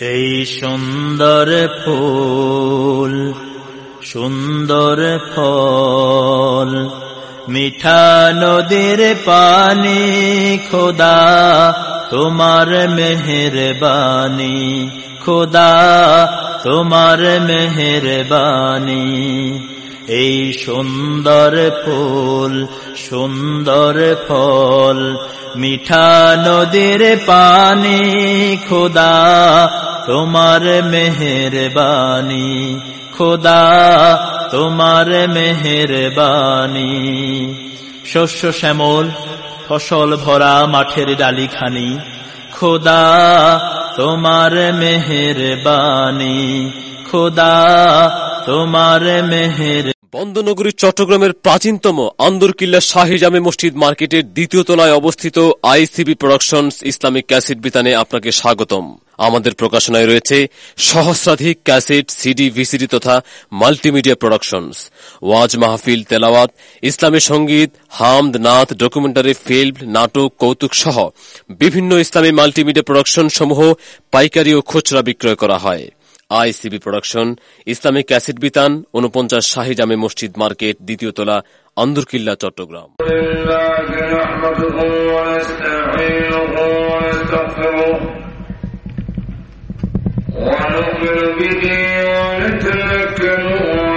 এই সুন্দর ফুল সুন্দর ফল মিঠা নদীর পানি খোদা তোমার মেহেরবানি খোদা তোমার মেহেরবানি। এই সুন্দর ফুল, সুন্দর ফল, মিঠা নদীর পানি, খোদা তোমার মেহেরবানি, খোদা তোমার মেহেরবানি। শস্য শ্যামল, ফসল ভরা মাঠের ডালিখানি, খোদা তোমার মেহেরবানি, খোদা তোমার মেহের বন্দনগরী চট্টগ্রামের প্রাচীনতম আন্দরকিল্লা শাহী জামে মসজিদ মার্কেটের দ্বিতীয় তলায় অবস্থিত আইসিবি প্রোডাকশনস ইসলামিক ক্যাসেট বিতানে আপনাকে স্বাগতম। আমাদের প্রকাশনায় রয়েছে সহস্রাধিক ক্যাসেট, সিডি, ভিসিডি তথা মাল্টিমিডিয়া প্রোডাকশনস। ওয়াজ মাহফিল, তেলাওয়াত, ইসলামী সংগীত, হামদ নাথ ডকুমেন্টারি, ফিল্ম, নাটক, কৌতুক সহ বিভিন্ন ইসলামী মাল্টিমিডিয়া প্রোডাকশন সমূহ পাইকারি ও খুচরা বিক্রয় করা হয়। আইসিবি প্রোডাকশন ইসলামিক ক্যাসেট বিতান উনপঞ্চাশ শাহী জামে মসজিদ মার্কেট দ্বিতীয় তলা আন্দরকিল্লা চট্টগ্রাম لله نحمده ونستعينه ونستغفره ونؤمن به ونتوكل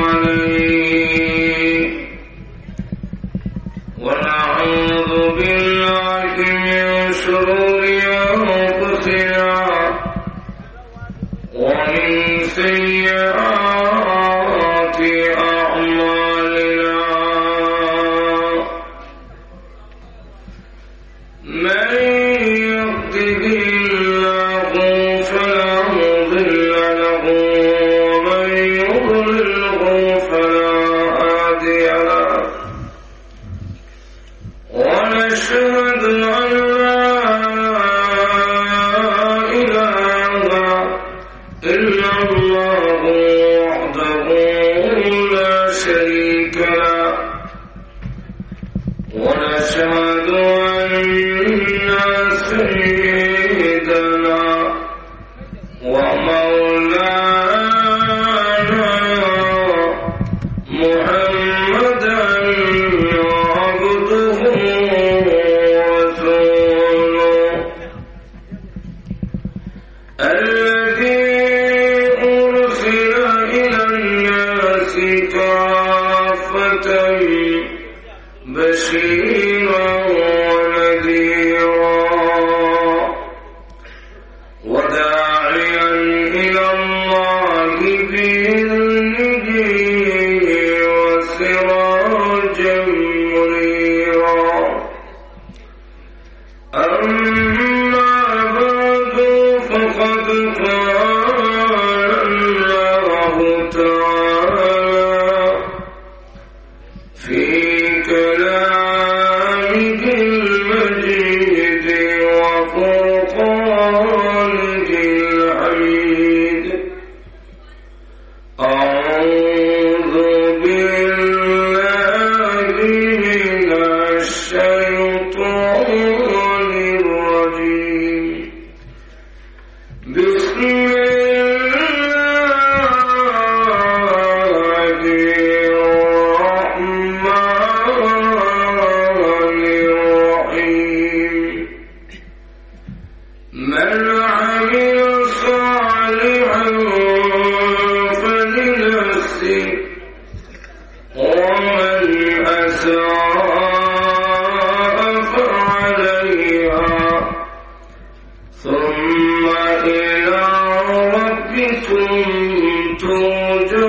عليه ونعوذ بالله من شرور أنفسنا ومن سيئات ربكم ترجعون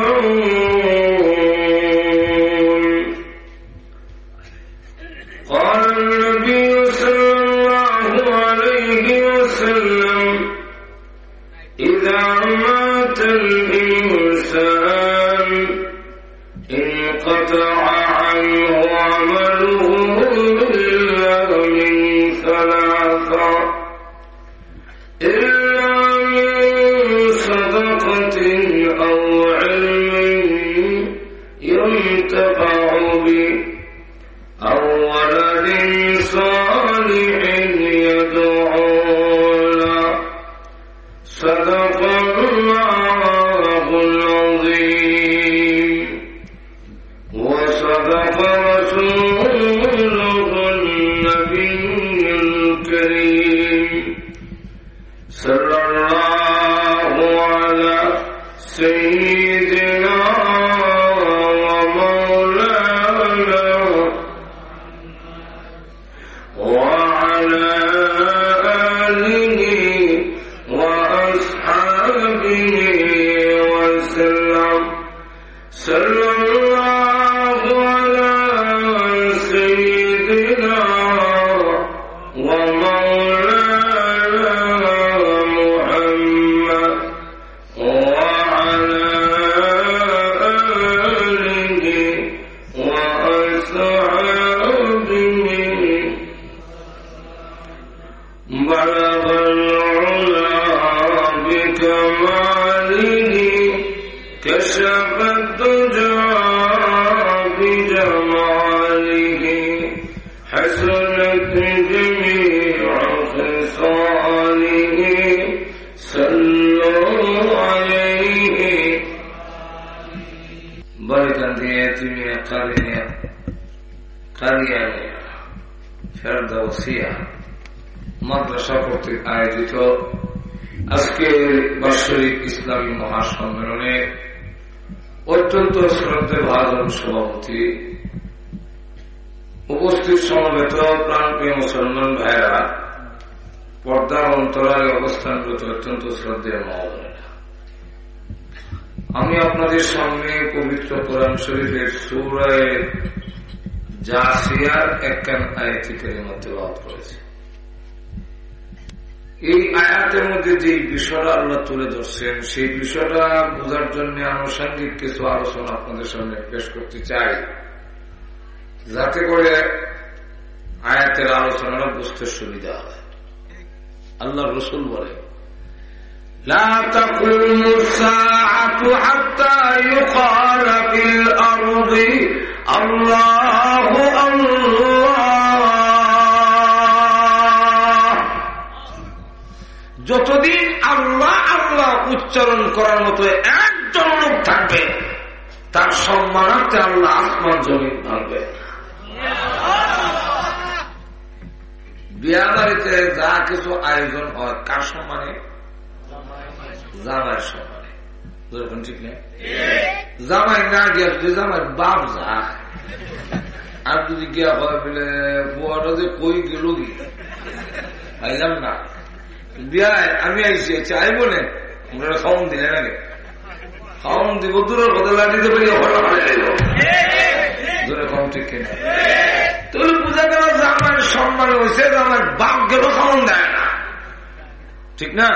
অত্যন্ত শ্রদ্ধে ভাজন সভাপতি, উপস্থিত সমবেত প্রাণপ্রিয় মুসলমান ভাইরা পর্দার অন্তরায় অবস্থানরত অত্যন্ত শ্রদ্ধেয় মহোদয়রা আমি আপনাদের সামনে পবিত্র কোরআন শরীফের সুরায় জাসিয়ার একখান আয়াতিকের মধ্যে বাদ করেছি। এই আয়াতের মধ্যে যে বিষয়টা আল্লাহ তুলে ধরছেন, সেই বিষয়টা বোঝার জন্য আনুষঙ্গিক কিছু আলোচনা আপনাদের সামনে পেশ করতে চাই। যাতে করে আয়াতের আলোচনাটা বুঝতে সুবিধা হয়। আল্লাহ রসুল বলে لا যতদিন আল্লাহ আল্লাহ উচ্চারণ করার মতো একজন লোক থাকবে, তার সম্মানার্থে আল্লাহ আসমান জমিন ভাঙবে বিয়া বাড়িতে যা কিছু আয়োজন হয়, কার সম্মানে? জামাইয়ের সম্মানে। ঠিক নেই জামাই না গিয়া যদি জামাই বাপ যায়, আর যদি গিয়া হয় বলে, বুয়াটা যে কই গেল গিয়ে না। আমি আইসি আছি আই বলে আমরা খাওন দিলে নাকি খাওন দিব, দূরের কথা লাঠিতে যাইব দূরে কম ঠিক কিনা? তুই বুঝা গেল যে আমার সম্মান হয়েছে আমার বাপ খাওন দেয় না। ঠিক না?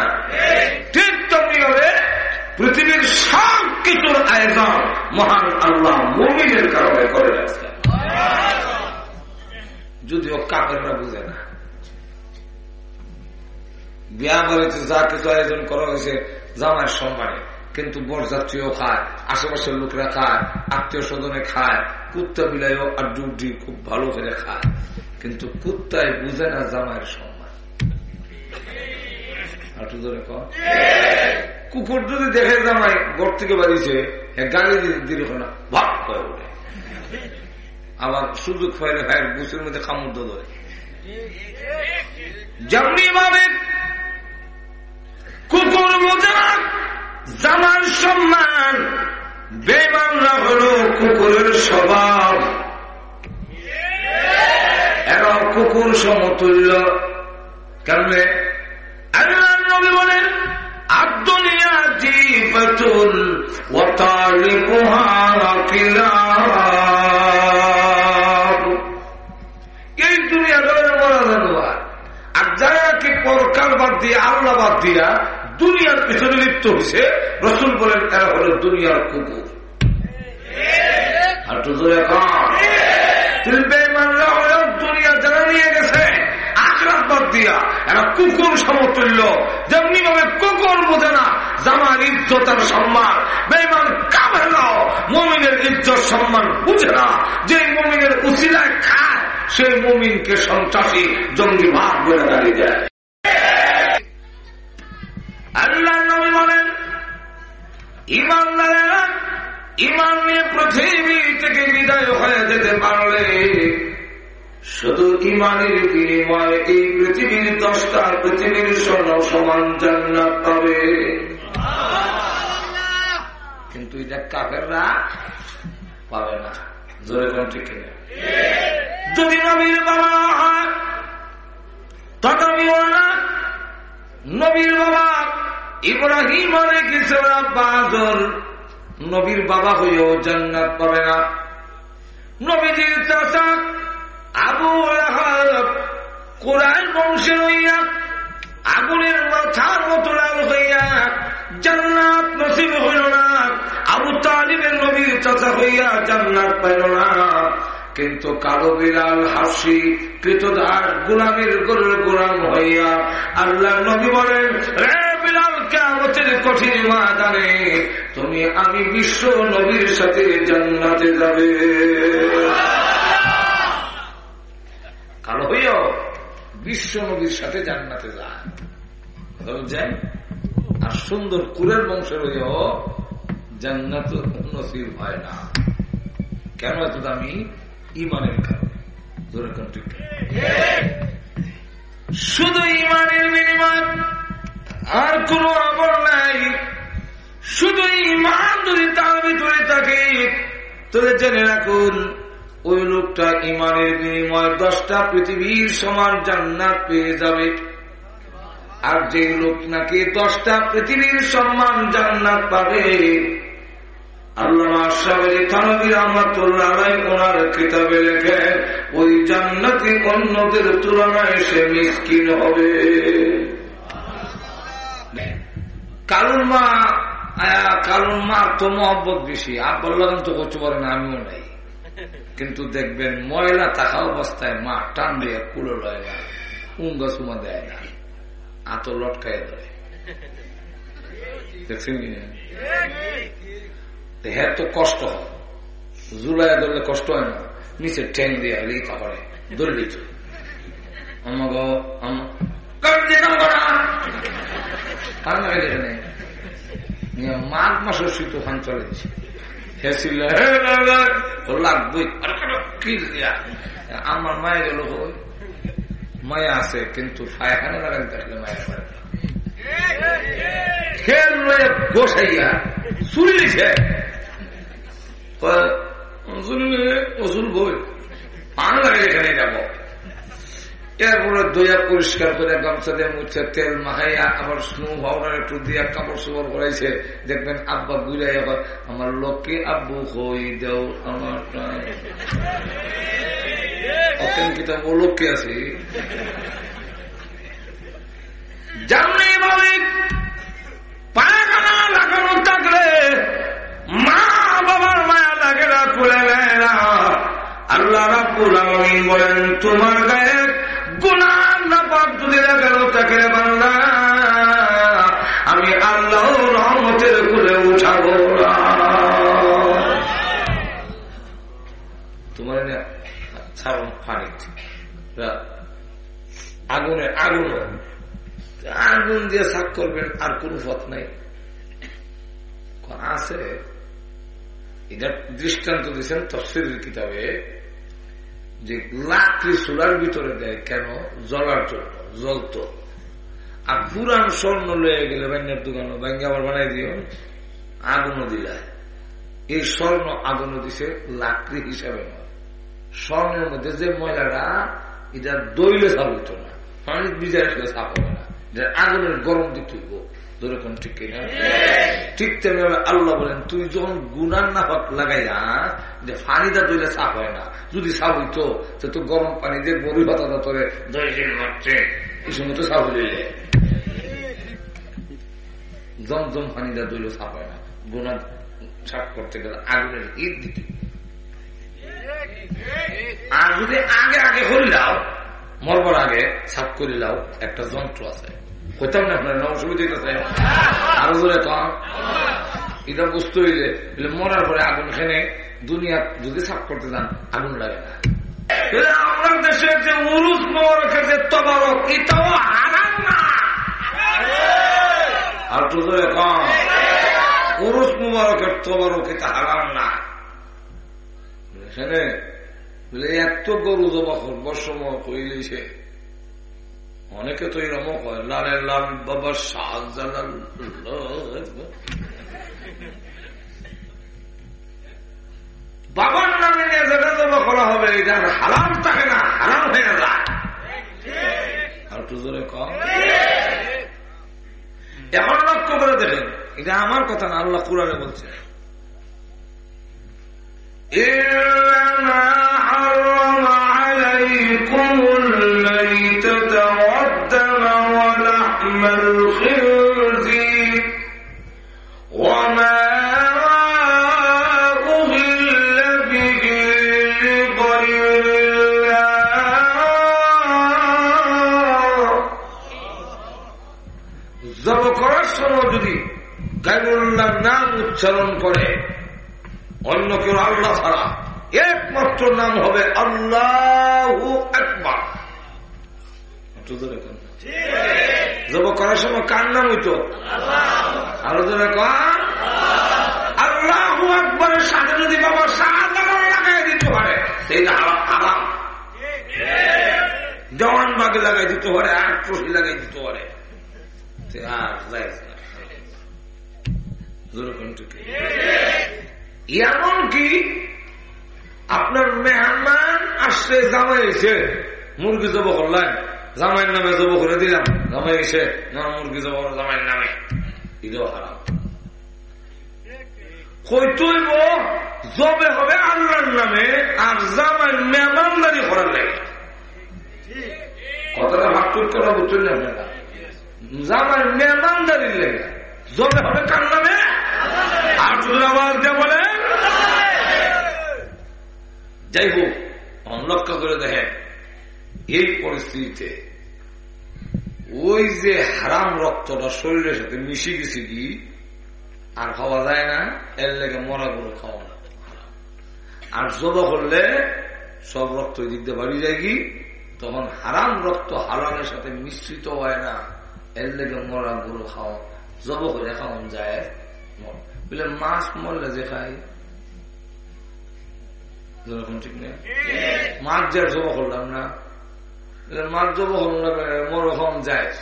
ঠিক তেমনি হবে পৃথিবীর সব কিছুর আয়োজন মহান আল্লাহ মমিনের কারণে করে যদিও কাপেররা বুঝে না। বিয়া বাড়িতে যা কিছু আয়োজন করা হয়েছে জামার সম্মানে কিন্তু বরযাত্রীও খায়, আশেপাশের লোকরা খায় আত্মীয় স্বজনে খায়, কুত্তা বিলাইও আর ডুবডি খুব ভালো করে খায়। কিন্তু কুত্তায় বুঝে না জামাইয়ের সম্মান কুকুর যদি দেখে জামাই ঘর থেকে বাড়িছে গালি দিল না ভাব করে ওঠে আবার সুযোগ পাইলে ভাইয়ের বুসের মধ্যে কামড় ধরে। যেমনি ভাবে কুকুর জামার সম্মান। বেমানরা কুকুরের স্বভাব। এরা কুকুর সমতুল্য। নবী বলেন কিলাব পরকাল বাদ দিয়ে আল্লাহ বাদ দিয়া দুনিয়ার পিছনে লিপ্ত হয়েছে রসুল বলেন এরা হলো দুনিয়ার কুকুর সম্মান। মমিনের ইজ্জত, সম্মান বুঝে না। যে মমিনের উচিলায় খায়, সেই মমিনকে সন্ত্রাসী জঙ্গি ভাগ বলে দাঁড়িয়ে যায়। আল্লাহ নবী বলেন, ইমানদারেরা ইমান নিয়ে পৃথিবী থেকে বিদায় হয়ে যেতে পারলে শুধু ইমানের বিনিময়ে এই পৃথিবীর দশটা পৃথিবীর স্বর্ণ সমান জান্নাত পাবে। কিন্তু এটা কাফেররা পাবে না। জোরে কোন ঠিক যদি নবীর বাবা হয় তথাপিও না নবীর বাবা ইব্রাহিম বাজর নবীর বাবা হইও জান্নাত পাবে না। নবীজির চাষা আবু কোরআন বংশের হইয়া, আগুনের মাথার মতো লাল হইয়া জান্নাত নসিব হইল না। আবু তালিবের নবীর চাষা হইয়া জান্নাত পাইল না। কিন্তু কালো বিড়াল হাসি কৃতদার গোলামের গরুর গোলাম হইয়া আল্লাহ নবী বলেন, রে বিড়াল কেমতের কঠিন মাদানে তুমি আমি বিশ্ব নবীর সাথে জান্নাতে যাবে। কালো হইও বিশ্ব নবীর সাথে জান্নাতে যায়। আর সুন্দর কুরের বংশের হইও জান্নাত নসিব হয় না। কেন এত দামি? ইমানের কারণে শুধু ইমানের বিনিময় আর কোন আমল নাই। শুধু ইমান যদি তার ভিতরে থাকে তোরে জেনে রাখুন, ওই লোকটা ইমানের বিনিময় দশটা পৃথিবীর সমান জান্নাত পেয়ে যাবে। আর যে লোক নাকি দশটা পৃথিবীর সম্মান জান্নাত পাবে লেখে, ওই হবে। মা তো বেশি। আব্বার লাগান তো করতে পারে না, আমিও নাই। কিন্তু দেখবেন, ময়লা থাকা অবস্থায় মা টান দিয়ে কুলো লয় না, উঙ্গা সুমা দেয় না আত লটকায় ধরে। দেখছেন হ্যাঁ তো কষ্ট হয়। জুলাই ধরলে কষ্ট হয় না। নিচে ঠেং দিয়ে হলেই তারপরে ধরলি তো মাঘ মাসের শীত ওখান চলে আমার মায়ে গেল মায়া আছে, কিন্তু ফায়খানা লাগাতে দেখলে মায়ের খেল গোসাইয়া চুরি দেখবেন আব্বা বুড়াই আবার আমার লোককে আব্বু হই দেও আমার ও লোককে আছে পায়খানা লাগানো থাকলে মা লাগে খুলে নেয় না। আল্লাহ রাব্বুল আলামিন বলেন, তোমার গায়ে গুনাহ না পাপ যদি লাগানো থাকে বান্দা, আমি আল্লাহ রহমতের খুলে উঠাবো তোমার ছাড়ুন পানি। আগুনে আগুন আগুন দিয়ে সাক করবেন, আর কোন পথ নাই। আছে? এটা দৃষ্টান্ত দিচ্ছেন তফসিলের কিতাবে যে লাকড়ি চুলার ভিতরে দেয় কেন? জ্বলার জন্য, জ্বলত। আর পুরান স্বর্ণ লয়ে গেলে ব্যাঙ্গের দোকান ব্যাঙ্গে আবার বানাই দিও। আগুনও দিলায়। এই স্বর্ণ আগুনও দিছে লাকড়ি হিসাবে নয়। স্বর্ণের মধ্যে যে ময়লাটা, এটা দইলে সাবিত না। পানি বিজায় সাপ হবে না। আগুনের গরম দিতে হইব ঠিক কিনা ঠিক তেমনি আল্লাহ বলেন তুই যখন গুনার নাফাক লাগাইয়া যে পানিটা দইলে সাফ হয় না যদি সাফ হইতো সে তো গরম পানি দিয়ে বড়ি পাতা তোরে হচ্ছে। এই সময় তো সাফ হইলে। জমজম পানিটা দইলে সাফ হয় না। গুনা সাফ করতে গেলে আগুনের ঈদ দিতে আর যদি আগে আগে করিলাও মরবার আগে সাফ করিলাও একটা যন্ত্র আছে। কইতাম না আপনার নাম অসুবিধা হইতেছে আরও জোরে কম এটা বুঝতে হইলে মরার পরে আগুন খেনে দুনিয়া যদি সাফ করতে যান আগুন লাগে না আমরা দেশে যে উরুস মোবারকের যে তবারক এটাও হারাম না আর তো জোরে কম উরুস মুবারকের তবারক এটা হারাম না এখানে এত গরু জমা করবার সময় কইলে সে অনেকে তো এরকম কয় লালের লাল বাবা শাহজালাল বাবার নামে নিয়ে যেটা জমা করা হবে এটা হারাম থাকে না হারাম হয়ে যায় আর একটু জোরে কম এখন লক্ষ্য করে দেখেন এটা আমার কথা না আল্লাহ কুরানে বলছে إنما حرم জবে হবে কার নামে? আর যদি আওয়াজ দিয়ে যাই হোক লক্ষ্য করে দেখেন, এই পরিস্থিতিতে ওই যে হারাম রক্তটা শরীরের সাথে মিশে গেছে কি, আর খাওয়া যায় না, এর লেগে মরা গরু খাওয়া না। আর জবা করলে সব রক্ত দিক দিয়ে যায় কি, তখন হারাম রক্ত হারামের সাথে মিশ্রিত হয় না, এর লেগে মরা গরু খাওয়া জব করে খাওয়ান যায় বলে, মাছ মরলে যে খাই ঠিক নেই মাছ জব করলাম না। মাছ জব করলাম যায়।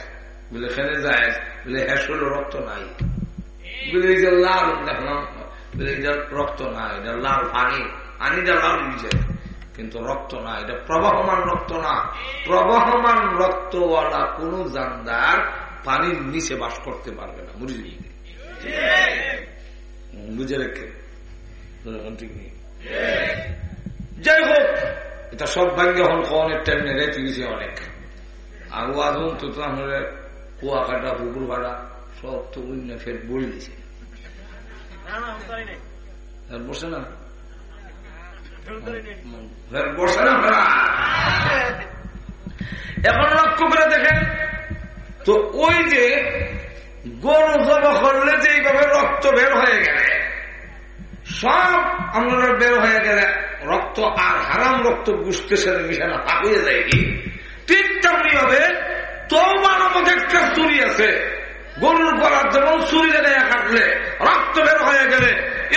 বলে, খেলে যায়। বলে হ্যাঁ রক্ত নাই। বলে, এই যে লাল দেখলাম। বলে এটা রক্ত না এটা লাল পানি। পানিটা লাল যায় কিন্তু রক্ত না এটা প্রবাহমান রক্ত না। প্রবাহমান রক্তওয়ালা কোন জানদার পানির নিচে বাস করতে পারবে না, বুঝলি? বুঝে রেখে। যাই হোক, এটা সব ভাগ্যে হল অনেক টাইম রেখে গেছে অনেক। আর আগুন তো কুয়া কাটা পুকুর কাটা সব তো উইনা ফের বই দিছে। বসে না? বসে না এখন লক্ষ্য করে দেখেন তো ওই যে গরু জব করলে যে এইভাবে রক্ত বের হয়ে গেলে, সব আমরা বের হয়ে গেলে রক্ত আর হারাম রক্ত বুঝতে সাথে মিশানো হয়ে যায় কি? ঠিক তেমনি হবে তোমার আমাদের একটা চুরি আছে গরুর গলার যেমন চুরি জায়গায় কাটলে, রক্ত বের হয়ে গেলে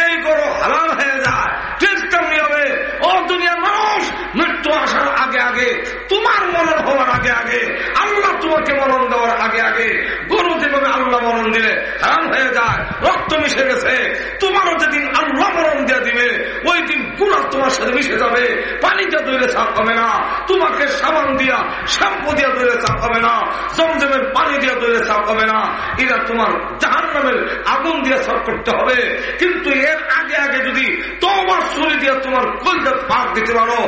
এই গরু হালাল হয়ে যায়। ঠিক তেমনি হবে ও দুনিয়ার মানুষ, মৃত্যু আসার আগে আগে, তোমার মরণ হওয়ার আগে আগে, আল্লাহ তোমাকে মরণ দেওয়ার আগে আগে, গরু যেভাবে আল্লাহ মরণ দিলে হারাম হয়ে যায়, রক্ত মিশে গেছে, তোমারও যেদিন আল্লাহ মরণ দিয়ে দিবে, ওই দিন গুণা তোমার সাথে মিশে যাবে পানিতে দইলে চাপ হবে না, তোমাকে সাবান দিয়া শ্যাম্পু দিয়া দইলে চাপ হবে না, জমজমের পানি দিয়া দইলে চাপ হবে না এরা তোমার জাহান নামের আগুন দিয়ে সাফ করতে হবে। কিন্তু এর আগে আগে যদি তোমার শরীর দিয়ে তোমার কলজা পাক দিতে পারো,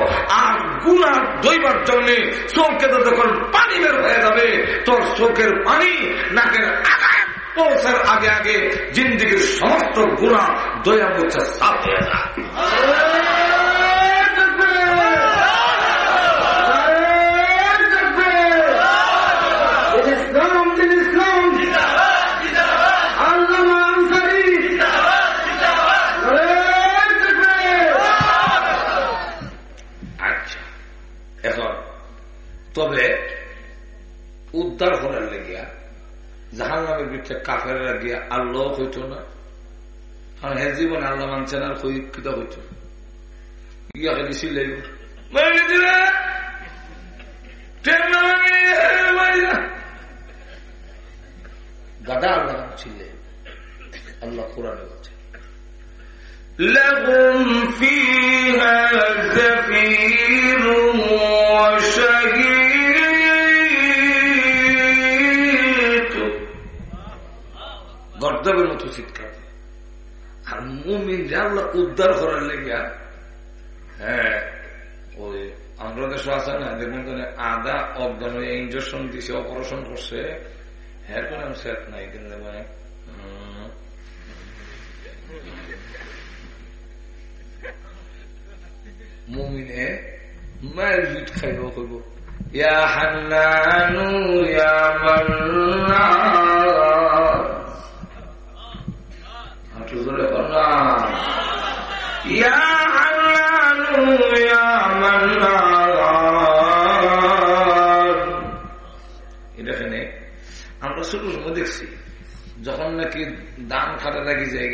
আর গুণা দইবার জন্য চোখে তো যখন পানি বের হয়ে যাবে। তোর চোখের পানি নাকের আগায় পৌঁছার আগে আগে জিন্দিগির সমস্ত গুণা দয়া মুচ্ছে সাফ হয়ে যায় তবে উদ্ধার করার লেগিয়া জাহান নামের বিরুদ্ধে কাফের গিয়া আল্লাহ হইত না কারণ হে জীবনে আল্লাহ মানছেন আর কিতা হইত গাদা আল্লাহ ছিলে আল্লাহ কোরআনে বলছে لهم فيها زفير وشهيق গর্দবের মতো চিৎকার আর মুমিন আল্লাহ উদ্ধার করার লেগে হ্যাঁ ওই আমরা দেশে আছে না দেখুন আদা, অজ্ঞান ইঞ্জেকশন দিছে অপারেশন করছে হ্যাঁ কোনো সেট নাই, কিন্তু মানে মুমিনে মায়ের জুট খাইব কইব, ইয়া হান্নানু, ইয়া মান্নান হাঁটু এখানে আমরা সময় দেখছি, যখন নাকি দান লাগি যায়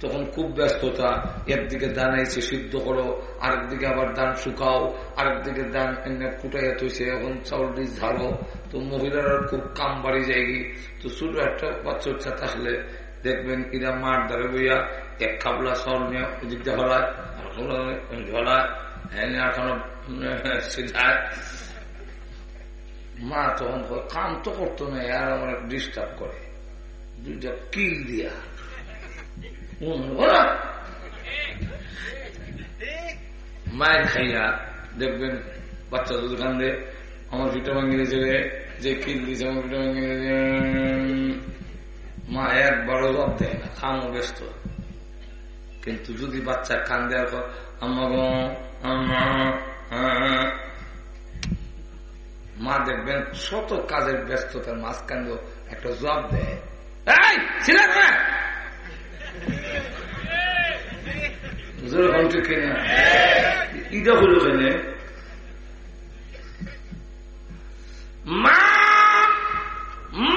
তখন খুব ব্যস্ততা, একদিকে দান আইছে সিদ্ধ করো, আরেকদিকে আবার দান শুকাও, আরেকদিকে দান তৈছে এখন তো মহিলারা খুব কাম বাড়ি যায় তো ছোট একটা বাচ্চা থাকলে দেখবেন এরা মার দ্বারে বইয়া এক খাবলা ঝলায় হ্যাঁ এখনও সিধায় মা তখন কাম তো করতো না? আর আমার ডিস্টার্ব করে দুইটা কিল দিয়া। মায়ের খাইয়া দেখবেন, বাচ্চা দুধ কান্দে আমার পিঠা ভাঙিয়ে দিয়েছে যে কিল দিয়েছে আমার পিঠা ভাঙিয়ে দিয়েছে মা একবারও জব দেয় না, খামো ব্যস্ত। কিন্তু যদি বাচ্চা কান দেওয়ার পর মা দেখবেন শত কাজের ব্যস্ততার মাঝখান একটা জব দেয়।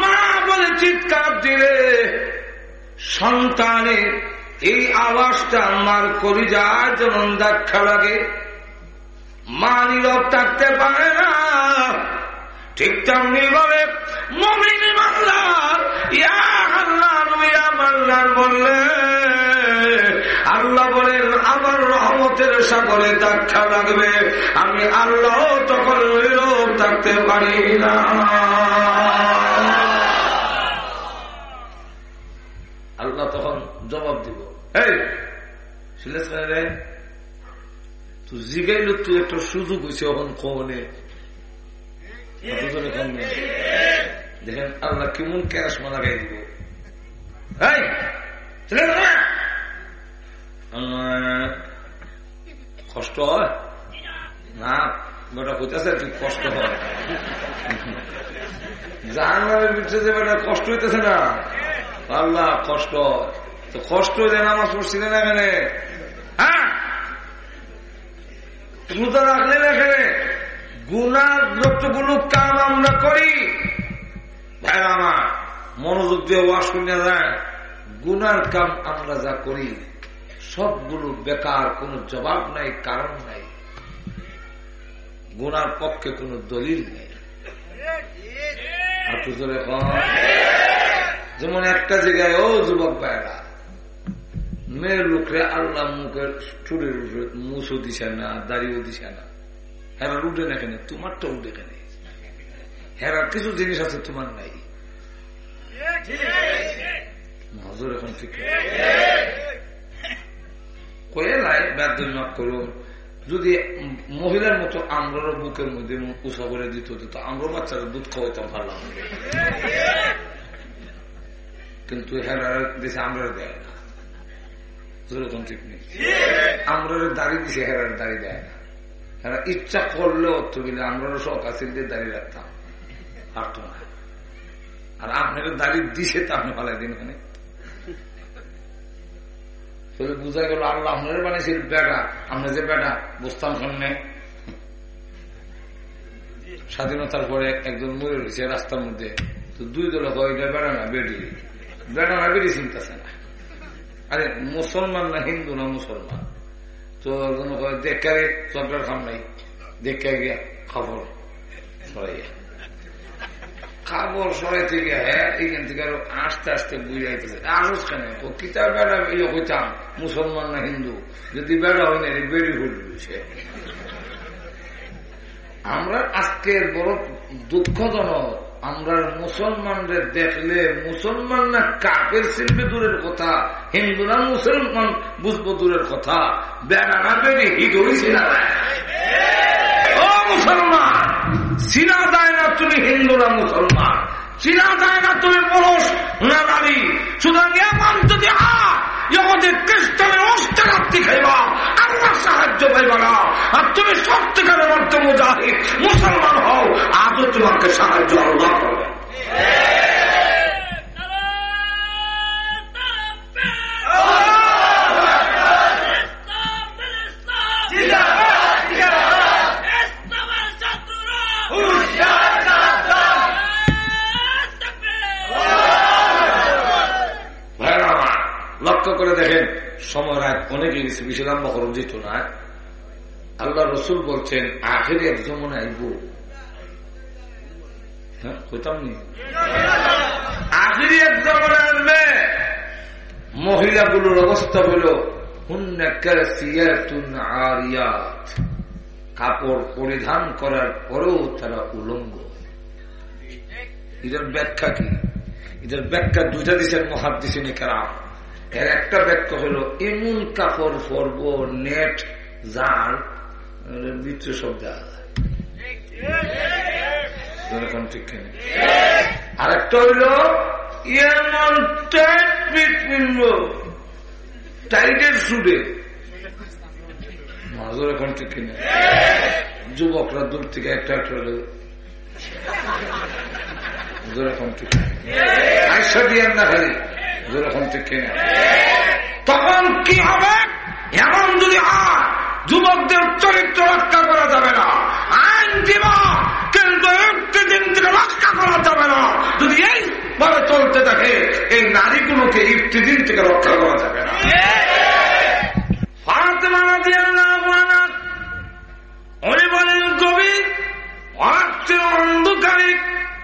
মা বলে চিৎকার দিলে সন্তানের এই আওয়াজটা আমার করি কলিজার যেমন দেখা লাগে। মা নীরব থাকতে পারে না। ঠিক তেমনি বলে, মমিন মাল্লার ইয়া আল্লাহ বললে, আল্লাহ বলেন, আমার রহমতের সাগরে দেখা লাগবে। আমি আল্লাহ তখন নীরব থাকতে পারি না। আল্লাহ তখন জবাব দিব এই রে তুই জিগাইল তুই একটা সুযোগ হয়েছে এখন কনে দেখেন আল্লাহ কেমন ক্যাশমা লাগাই দিব কষ্ট হয় না বেটা হইতেছে কি কষ্ট হয় জাহাঙ্গারের ভিতরে যে বেটা কষ্ট হইতেছে না আল্লাহ কষ্ট তো কষ্ট হইলে নামাজ পড়ছিলেন এখানে। হ্যাঁ? রোজা রাখলেন এখানে? গুনার যতগুলো কাম আমরা করি ভাই আমার, মনোযোগ দিয়ে ওয়াশ শুনে যায়, গুনার কাম আমরা যা করি, সবগুলো বেকার, কোন জবাব নাই, কারণ নাই। গুনার পক্ষে কোন দলিল নেই। যেমন একটা জায়গায়, ও যুবক ভাইরা মেয়ের লোকরে আল্লাহ মুখের চুরের মুসো দিছে না, দাড়িও দিছে না। হেরার উঠে না কেন তোমারটা উঠে কেন হেরার কিছু জিনিস আছে তোমার নাই। নজর এখন ঠিক কয়েলাই ব্যাধ মাফ করুন, যদি মহিলার মতো আমরারও বুকের মধ্যে উষা করে দিত তো আমরা বাচ্চারা দুধ খাওয়াইতাম ভালো। কিন্তু হেরার দেশে আমরা দেয় ঠিক নেই। আমরা দাড়ি দিছে হেরার দাড়ি দেয় না। ইচ্ছা করলেও তো বলে আমরাও শখ আছে দাঁড়িয়ে রাখতাম। পারতো না আর আপনাকে দাড়ি দিছে তা আপনি দিন বুঝা গেল আল্লাহ আপনার বেটা। আমরা যে বেটা সামনে স্বাধীনতার পরে একজন মরে রয়েছে রাস্তার মধ্যে। তো দুই দল হয় বেড়া না বেডি। বেড়া না বেডি চিন্তাছে না। আরে, মুসলমান না হিন্দু না মুসলমান? তো দেখারে চকলেট খাম নাই। দেখা গিয়া খবর সরাইয়া কাপড় সরাই থেকে হ্যাঁ এখান থেকে আরও আস্তে আস্তে বুঝাইতেছে আসুস কেন কিতাব বেড়া ইয়ে হইতাম মুসলমান না হিন্দু? যদি বেড়া হয় না বেড়ি ঘুরবে সে। আমরা আজকের বড় দুঃখজনক আমরা মুসলমানদের দেখলে মুসলমান না কাপের শিল্পে দূরের কথা হিন্দু না মুসলমান বুঝব দূরের কথা। বেড়া না বেড়ে হিদুই ছিল ও মুসলমান চিনা যায় না তুমি হিন্দু না মুসলমান। চিনা যায় না তুমি পুরুষ না নারী। সুতরাং এমন যদি আমাদের খ্রিস্টানের অষ্টারাত্রি খাইবা। আল্লাহ সাহায্য পাইবা না। আর তুমি সত্যিকারের অর্থ মুজাহিদ, মুসলমান হও। আজও তোমাকে সাহায্য আল্লাহ করবে। লক্ষ্য করে দেখেন, সময় রাত অনেকে গেছে বেশি লম্বা যেত না আল্লাহ রসুল বলছেন, আখের এক জমন আইব মহিলাগুলোর অবস্থা হল কাপড় পরিধান করার পরেও তারা উলঙ্গ। এটার ব্যাখ্যা কি? এটার ব্যাখ্যা দুইটা দিচ্ছেন মহাদিসিনী কেরাম। এর একটা ব্যাখ্যা হলো, এমন কাপড় পরব, নেট, জাল ভিতরে সব দেওয়া ঠিক এখন ঠিক যুবকরা দূর থেকে একটা একটা যেরকম ঠিক আইসা দিয়ে না খালি যেরকম ঠিক কিনা তখন কি হবে? এমন যদি যুবকদের চরিত্র রক্ষা করা যাবে না, আইন দিবা, কিন্তু একটি দিন থেকে রক্ষা করা যাবে না। যদি এই ভাবে চলতে থাকে, এই নারীগুলোকে একটি দিন থেকে রক্ষা করা যাবে না। উনি বলেন অন্ধকারে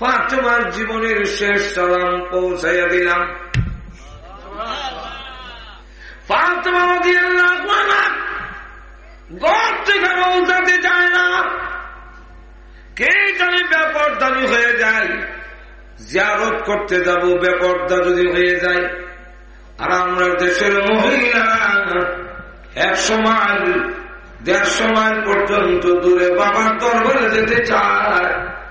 ফাতেমার জীবনের শেষ সালাম পৌঁছাইয়া দিলাম। কে হয়ে যায়। করতে হয়ে যায়। আর আমরা দেশের দেড়শো মাইল পর্যন্ত দূরে বাবার দরবারে যেতে চায়।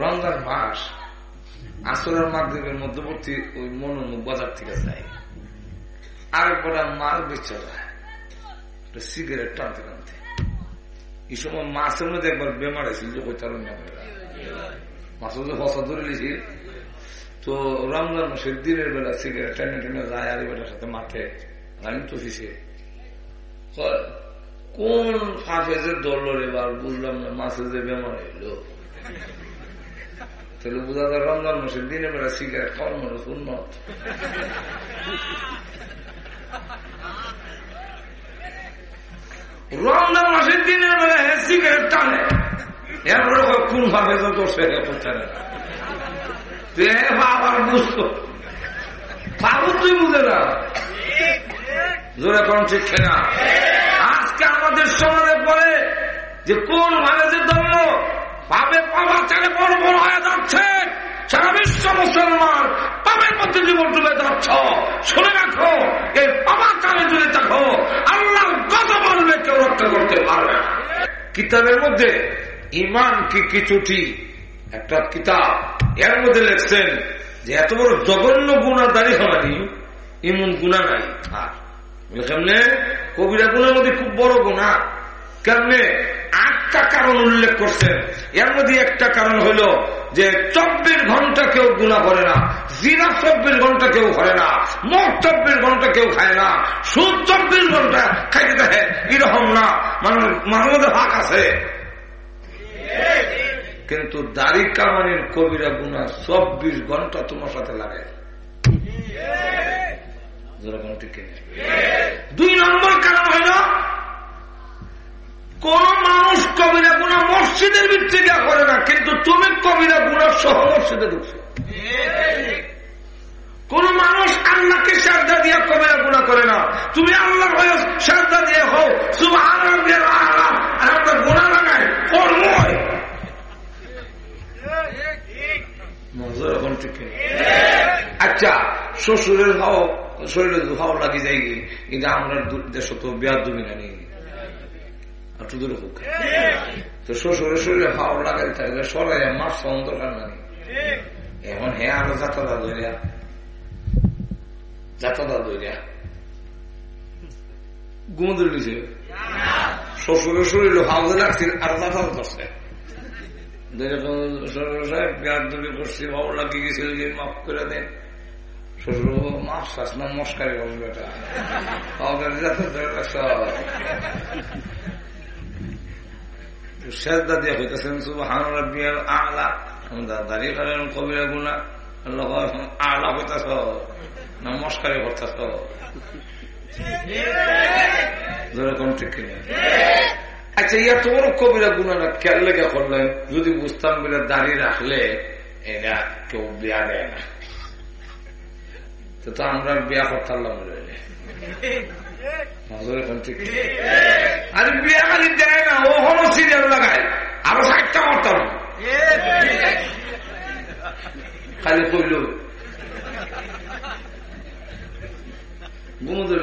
রমজান মাস আসরের মাধ্যমের মধ্যবর্তী ওই মনোমুখ বাজার থেকে যায়। আরেকবার মাল বেচা যায়। সিগারেট টানতে টানতে। এই সময় মাছের মধ্যে একবার বেমার আছে যে কই তার মাছ মধ্যে ফসা ধরে তো রমজান মাসের দিনের বেলা সিগারেট টেনে টেনে যায়, আর বেলার সাথে মাঠে আমি তো ফিসে কোন হাফেজের দল এবার বুঝলাম না, মাছের যে বেমার হইল। তাহলে বোঝা যায়, রমজান মাসের দিনের বেলা সিগারেট খাওয়ার মানুষ উন্নত রমজান মাসের দিনের বেলা সিগারেট টানে। এরপরে কোন ভাবে যত সেটা করতে আবার বুঝতো। বাবু তুই বুঝে না। জোরে কোন ঠিক না আজকে আমাদের সমাজে পড়ে যে কোন যে ধর্ম বড় বড় হয়ে যাচ্ছে। জীবন কিতাবের মধ্যে ইমান কি কিছুটি একটা কিতাব, এর মধ্যে লেখছেন যে এত বড় জঘন্য গুণা দাঁড়িয়ে হয়নি এমন গুণা নাই। আর কবিরা গুণের মধ্যে খুব বড় গুণা। কেমনে? আটটা কারণ উল্লেখ করছেন। এর মধ্যে একটা কারণ হইল যে চব্বিশ ঘণ্টা কেউ গুণা করে না জিরা চব্বিশ ঘণ্টা কেউ করে না, মদ চব্বিশ ঘণ্টা কেউ খায় না, সুদ চব্বিশ ঘণ্টা খাইতে দেখে এরকম না। মানুষ মধ্যে ভাগ আছে। কিন্তু দাড়ি কামানির কবিরা গুণা চব্বিশ ঘণ্টা তোমার সাথে লাগে। দুই নম্বর কারণ হইল কোন মানুষ কবিরা গুণা মসজিদের ভিত্তি দিয়া করে না, কিন্তু তুমি কবিরা গুণা সহ মসজিদে ঢুকছো। কোন মানুষ আল্লাহকে শ্রদ্ধা দিয়ে কবিরা গুণা করে না। তুমি আল্লাহ হয়ে শ্রদ্ধা দিয়ে হোক সুবাহ গুণা লাগায় কর্ম আচ্ছা শ্বশুরের হাও শরীরে হাও লাগি যাই কিন্তু আমরা দেশ তো বিয়ার দুবি না নিয়ে একটু হোক। তো শ্বশুরের শরীরে হাওড় লাগাই থাকলে সরাই মাছ পাওয়ার দরকার নাই। এখন হ্যাঁ আরও যাত্রা ধরিয়া যাত্রা ধরিয়া শ্বশুর মাছ শাস না, মস্কারি করবে এটা। শ্রেদ্ধা দিয়ে হইতেছেন সুবহান রাব্বিয়াল আলা। দাঁড়িয়ে ফেলেন কবিরা আল্লাহ আলা হইতাছ না মস্কারি করতেছ যেরকম ঠিক কিনা? আচ্ছা ইয়া তোমার কবিরা গুণা না কেন লেগে করলেন? যদি বুঝতাম বলে দাঁড়িয়ে রাখলে এটা কেউ বিয়া দেয় না। তো আমরা বিয়া করতাম আরে বিয়া খালি দেয় না, ও হলো সিরিয়াল লাগায়, আরও ষাটটা করতাম খালি কইল ঘুমোতে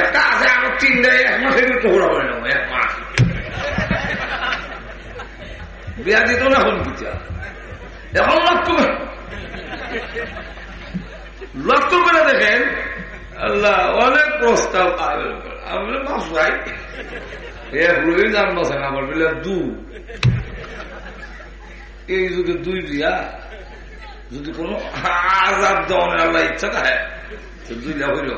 একটা আছে আমার তিনটা এক মাসের একটু ঘোরা করে নেব, এক মাস। বিয়া দিত না এখন কি এখন লক্ষ্য লক্ষ্য করে দেখেন, আল্লাহ অনেক প্রস্তাব আমি মাস ভাই এক আমার বলে দু। এই যদি দুই দিয়া, যদি কোনো আজাদ দেওয়ার আল্লাহ ইচ্ছা থাকে দুই লাভ হইল।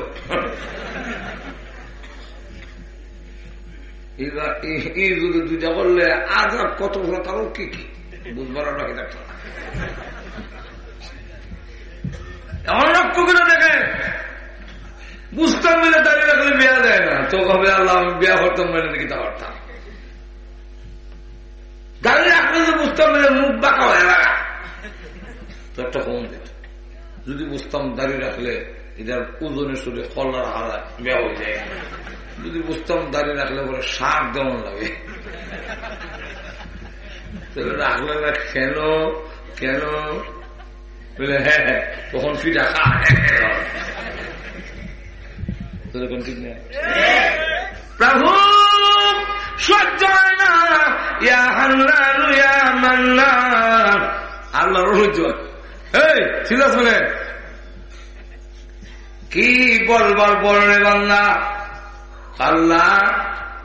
এই যদি দুইটা করলে আজাব কত কারও কি কি? বুঝবার নাকি দেখতে দেখে। বুঝতাম রাখলে বিয়া দেয় না। তো আল্লাহ আমি বিয়া করতাম নাকি তা রাখলে বুঝতাম মুখ বাঁকা তো একটা কমন দিত যদি বুঝতাম দাঁড়িয়ে রাখলে এটার ওজনের শরীরে কল্লার হারা বিয়া হয়ে যায়। যদি বুঝতাম দাঁড়িয়ে রাখলে পরে সার দেওয়ান লাগে। রাখলে না কেন? কেন? বলে হ্যাঁ হ্যাঁ তখন ফিটা খা প্রভু হয় না। রহস্য এই ঠিক আছে কি বলবার বলরে বাংলা আল্লাহ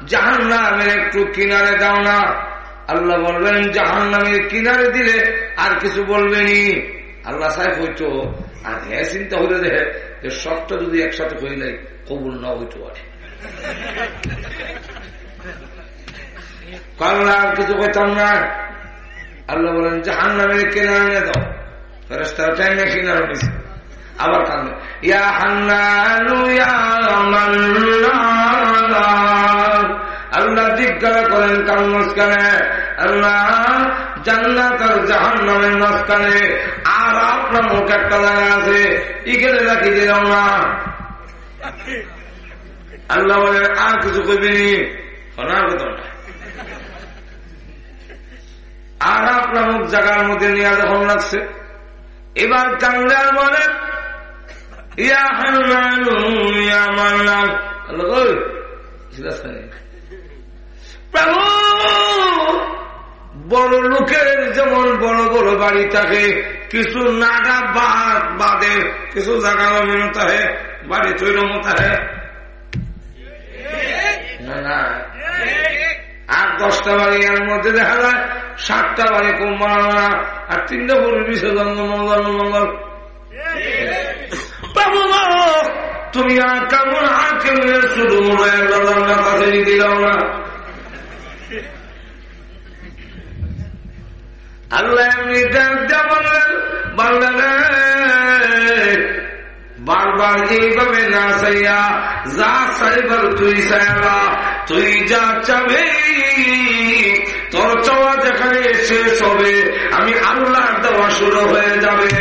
জাহান নামের একটু কিনারে দাও না। আল্লাহ বলবেন জাহান নামের কিনারে দিলে আর কিছু বলবেনি আল্লাহ সাহেব হইতো, আর হ্যাঁ চিন্তা হইলে দেখে যে সবটা যদি একসাথে হইলে কবুল না হইতে পারে। কারণ আর কিছু কইতাম না? আল্লাহ বলেন জাহান নামের কিনারে দাও। ফেরেস্তার টাইমে কিনারে নিছে আবার কান্দে ইয়া হান্নানু, ইয়া আল্লাহ জিজ্ঞাসা করেন কাল মাঝখানে? আল্লাহ জান্নাত আর জাহান নামের মাঝখানে। আর আপনার মুখ একটা জায়গা আছে ইগেলে রাখি দিলাম না। আল্লাহ বলে আর কিছু কইবেনি কথা আরাপ নামক জায়গার মধ্যে নিয়ে যখন লাগছে এবার কাঙ্গাল বলে ইয়া হান্নানু ইয়া মান্নান। আল্লাহ কই, বড় লোকের যেমন বড় বড় বাড়ি থাকে, কিছু নাগা বাদ বাদে কিছু জায়গা জমিন থাকে, বাড়ি তৈরি মতো না আর দশটা বাড়ি এর মধ্যে দেখা যায়, সাতটা বাড়ি কুম্ভা আর তিনটা পুরুষ বিসর্জন মঙ্গল মঙ্গল। তুমি আর কেমন হাকিম শুধু মনে কাছে দিলাম না। আল্লাহ বারবার এইভাবে না চাইয়া, যা চাইবার তুই চাইবা তুই যা চাবে, তোর চাওয়া যেখানে শেষ হবে, আমি আল্লাহ দেওয়া শুরু হয়ে যাবে।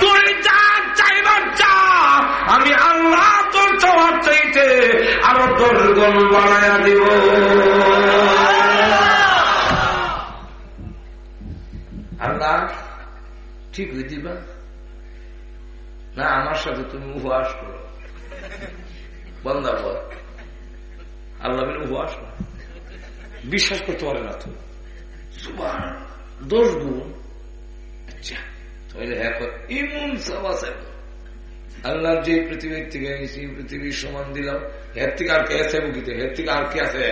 তুই যা চাইবার চা, আমি আল্লাহ তোর চাওয়ার চাইতে আরও তোর গল বাড়াইয়া দিব আল্লাহ ঠিক দিবা না, আমার সাথে তুমি উপহাস করো। বন্দা বল। আল্লাহ উপহাস করো। বিশ্বাস করতে পারে না তো। সুবাহ দোষ গুণ। আচ্ছা তাহলে ইমন যে পৃথিবীর থেকে পৃথিবীর সমান দিলাম। এর থেকে আর কে আছে বুকিতে? এর থেকে আর কে আছে?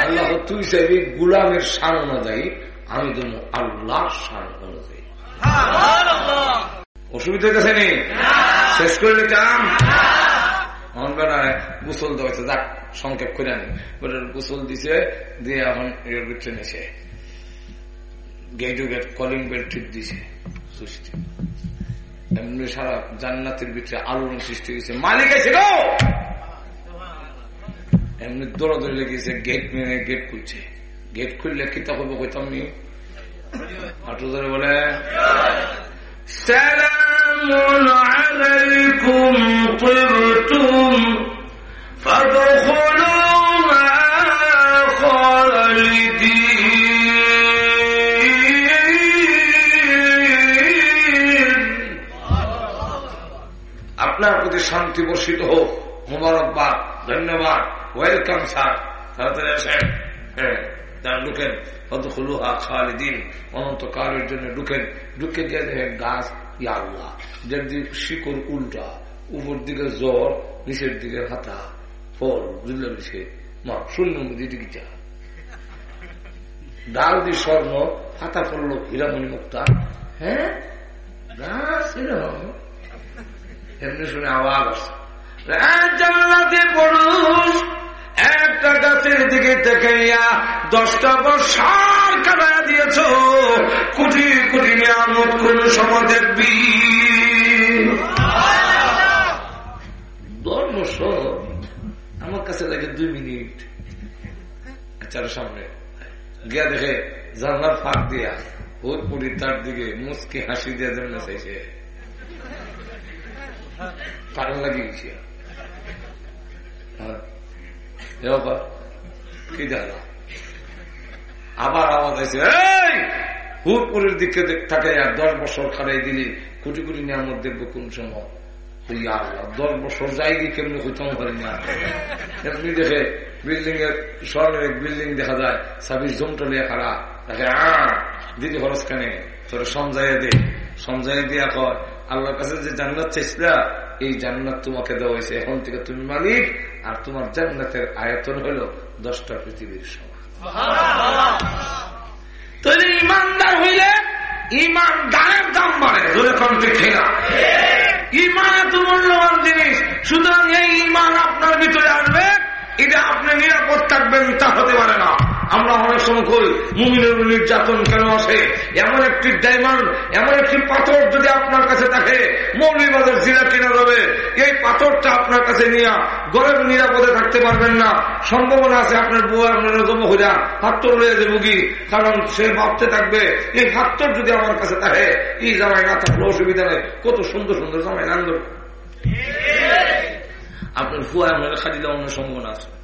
আল্লাহ তুই চাইবি গুলামের সার অনুযায়ী আমি দেবো আল্লাহ সার অনুযায়ী। অসুবিধা হইতেছে নি? শেষ করে নিতাম এখন বেড়ায় গোসল দেওয়াছে যাক সংক্ষেপ করে আনি গোসল দিছে দিয়ে এখন এর ভিতরে নিছে। গেট গেট কলিং বেল ঠিক দিছে সুস্থ এমনি সারা জান্নাতের ভিতরে আলোড়ন সৃষ্টি হয়েছে মালিক আছে গো! এমনি দৌড়াদৌড়ি লেগেছে গেট মেনে গেট খুলছে। গেট খুললে কি তা করব কইতাম নি হাঁটু ধরে বলে আপনার প্রতি শান্তি বর্ষিত হোক। মোবারকবাদ, ধন্যবাদ। Welcome sir. তাড়াতাড়ি আসেন। হ্যাঁ। তারা ঢুকেন। কত খুলুহা খালিদিন, অনন্তকালের জন্য ঢুকেন। ঢুকে গিয়ে দেখেন গাছ, ইয়া আল্লাহ। যার শিকড় উল্টা, উপর দিকে জ্বর, নিচের দিকে হাতা। ফল বুঝলাম সে? মা, শূন্য দিকে যা ডাল দি স্বর্ণ, হাতা পড়ল হীরামণি মুক্তা। হ্যাঁ? গাছ এমনি শুনে আওয়াজ আসছে। এক জান্নাতি পুরুষ একটা গাছের দিকে দেখাইয়া দশটা বছর কাটাইয়া দিয়েছ। কোটি কোটি নিয়ামত কোন সময় দেখবি আমার কাছে লাগে দুই মিনিট। আচ্ছা সামনে। গিয়া দেখে জানলার ফাঁক দিয়া ওর পুরী তার দিকে মুসকে হাসি দিয়া জন্য চাইছে কারণ লাগিয়ে কি আবার আওয়াজ আছে হুরপুরের দিকে থাকে আর দশ বছর খারাই দিলি, কোটি কোটি নিয়ামত দেখব কোন সময়? দশ বছর যাই এমনি দেখে বিল্ডিং এর বিল্ডিং দেখা যায়, ছাব্বিশ জমটলিয়া খারা তাকে দিদি খরচ খানে তোর সমঝাইয়া দে। সমঝাইয়া দিয়া কর আল্লাহর কাছে যে জান্নাত চাইছিলা, এই জান্নাত তোমাকে দেওয়া হয়েছে। এখন থেকে তুমি মালিক আর তোমার জান্নাতের আয়তন হলো দশটা পৃথিবীর সমান। ইমানদার হইলে ইমান দানের দাম বাড়ে ধরে কমতে খেলা ইমান এত মূল্যবান জিনিস সুতরাং এই ইমান আপনার ভিতরে আসবে এটা আপনি নিরাপদ থাকবেন তা হতে পারে না। আমরা অনেক সময় কই? মুমিনের নির্যাতন কেন আসে? এমন একটি ডায়মন্ড, এমন একটি পাথর যদি আপনার কাছে থাকে মৌলিবাদের জিরা কেনা যাবে। এই পাথরটা আপনার কাছে নিয়ে গরের নিরাপদে থাকতে পারবেন না। সম্ভাবনা আছে আপনার বউ আপনার জম হইয়া হাত্তর রয়ে যাব কি? কারণ সে ভাবতে থাকবে, এই হাত্তর যদি আমার কাছে থাকে, এই জামাই না থাকলে অসুবিধা নেই। কত সুন্দর সুন্দর জামাই আনন্দ আপনার ফুয়া আপনার খালি অন্য সম্ভাবনা আছে।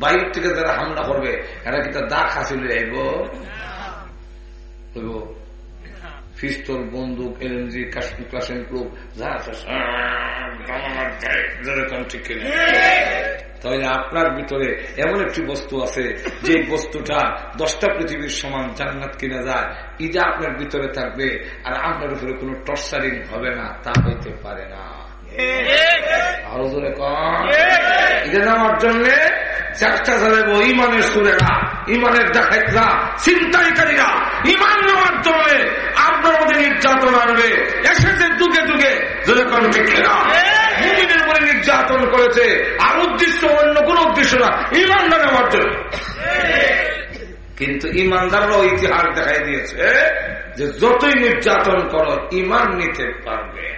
বাইর থেকে যারা হামলা করবে, এরা কি তার দা খাসিল আইব পিস্তল, বন্দুক এলএমজি ক্লাসেন প্রুফ যা ঠিক তাহলে আপনার ভিতরে এমন একটি বস্তু আছে যে বস্তুটা দশটা পৃথিবীর সমান জান্নাত কিনা যায় ইটা আপনার ভিতরে থাকবে, আর আপনার উপরে কোনো টর্চারিং হবে না, তা হইতে পারে না। আরও জোরে জন্য চেষ্টা ইমানের সুরেরা ইমানের চিন্তাইকারীরা ইমান জন্য আপনার নির্যাতন আসবে এসেছে যুগে যুগে, জোরে নির্যাতন করেছে, আর উদ্দেশ্য অন্য কোন উদ্দেশ্য না ইমানটা নেওয়ার জন্য। কিন্তু ইমানদাররাও ইতিহাস দেখাই দিয়েছে যে যতই নির্যাতন করো, ইমান নিতে পারবে।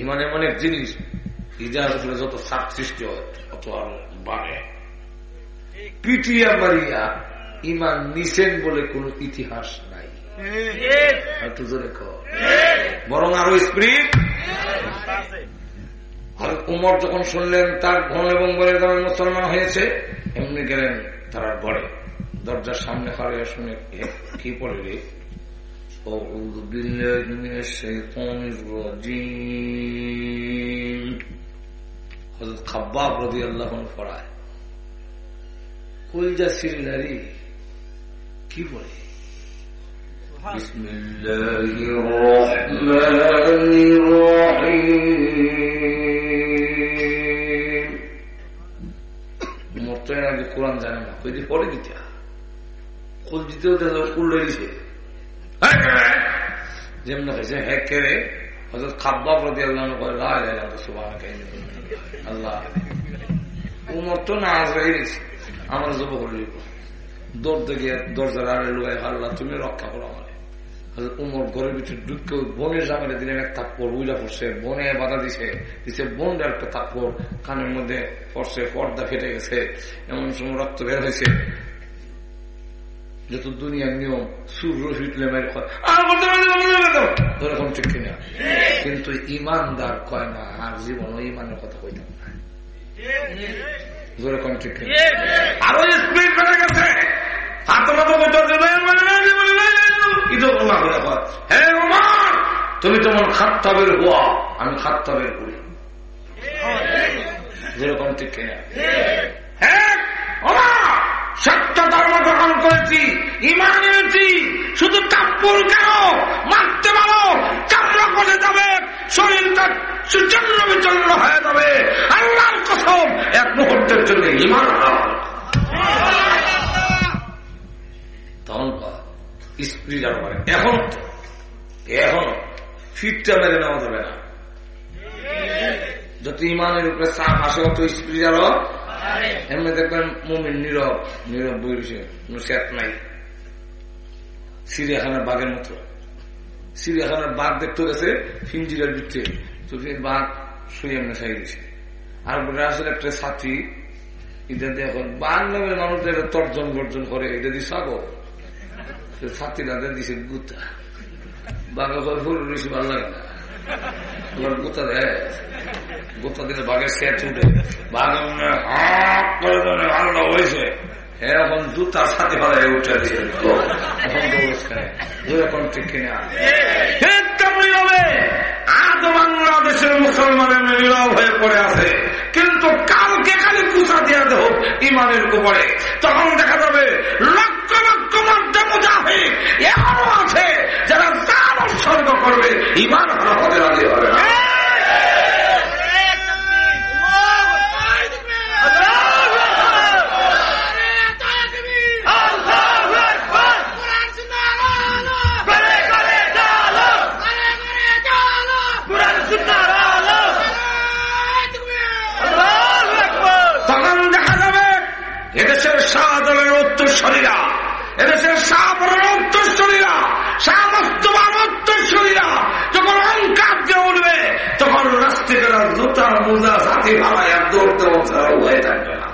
ইমান এমন এক জিনিস, ইজার উপরে যত সাপ সৃষ্টি হয়, তত আরও বাড়ে। পিটিয়া মারিয়া ইমান নিছেন বলে কোন ইতিহাস নাই। বরং আরও স্প্রিট আর উমর যখন শুনলেন, তার ঘন এবং বলে যেমন মুসলমান হয়েছে, এমনি গেলেন, তারা বড়ে। দরজার সামনে হারে শুনে কি পড়ে রে? أعوذ بالله من الشيطان الرجيم হজরত খাব্বাব রদি আল্লাহ পড়ায় কলজা সিরিলারি কি বলে بسم الله الرحمن الرحيم মরতেন আগে কোরআন জানে না কই দিয়ে পড়ে দিতে কল দিতেও উল্লে দিছে যেমন হয়েছে হ্যাঁ কেড়ে হজরত খাব্বাব রদি আল্লাহ, উমর তো না আমার জব করে দৌড় দেখে দরজার আড়ে আল্লাহ, তুমি রক্ষা করো আমার। উমর ঘরের ভিতরে বনের জামালে দিলেন এক থাপ্পড় উইলা পড়ছে বনে বাধা দিছে দিছে বোন একটা থাপ্পড়, কানের মধ্যে পড়ছে পর্দা ফেটে গেছে, এমন সময় রক্ত বের হয়েছে। যত দুনিয়ার নিয়ম সূর্য ফিটলে মেরে এরকম ঠিক কিনা কিন্তু ইমানদার কয় না আর জীবন ইমানের কথা কইতাম না তুমি তোমার খাত্তাবের হওয়া আমি খাত্তাবের করি যেরকম ঠিক হ্যাঁ সত্য ধর্ম গ্রহণ করেছি, ইমান এনেছি। শুধু কাপড় কেন মারতে পারো চামড়া করে যাবে, শরীরটা সুচন্ন বিচন্ন হয়ে যাবে। আল্লাহর কসম, এক মুহূর্তের জন্য ইমান স্ত্রী যারা পারে এখন এখন ফিটটা মেরে নেওয়া যাবে না যত ইমানের উপরে চাপ আসে অত স্ত্রী যারা এমনি দেখবেন মুমিন নীরব নীরব বই রয়েছে কোন সেট নাই। সিরিয়াখানার বাঘের মতো। সিরিয়াখানার বাঘ দেখতে গেছে ফিঞ্জিরার ভিতরে। তো বাঘ শুয়ে এমনি সাই দিছে আর আসলে একটা সাথী, এটা এখন বাঘ নামের মানুষ তর্জন গর্জন করে, এটা দিয়ে সাগো সাথীরা দিছে গুতা। বাঘা করে ভালো লাগে না। গোতা দেয় গোতা দিলে বাঘের স্যাট উঠে বাঘ করে ভালোটা হয়েছে। এখন জুতার সাথে ভালো উঠে দিয়ে কিনা আজ বাংলাদেশের মুসলমানের নীরব হয়ে পড়ে আছে। কিন্তু কালকে খালি দিয়ে দেহ ইমানের উপরে তখন দেখা যাবে লক্ষ লক্ষ মধ্যে এখনও আছে যারা তার উৎসর্গ করবে ইমান রাজি হবে না। শাহজালের উত্তরস্বরীরা এদেশের শাহপুরের উত্তরস্বরীরা শাহমস্তমান উত্তরস্বরীরা যখন অঙ্কার দিয়ে উঠবে, তখন রাস্তিকেরা জুতা মোজা সাথী ভাড়ায় দৌড়তে হয়ে থাকবে না।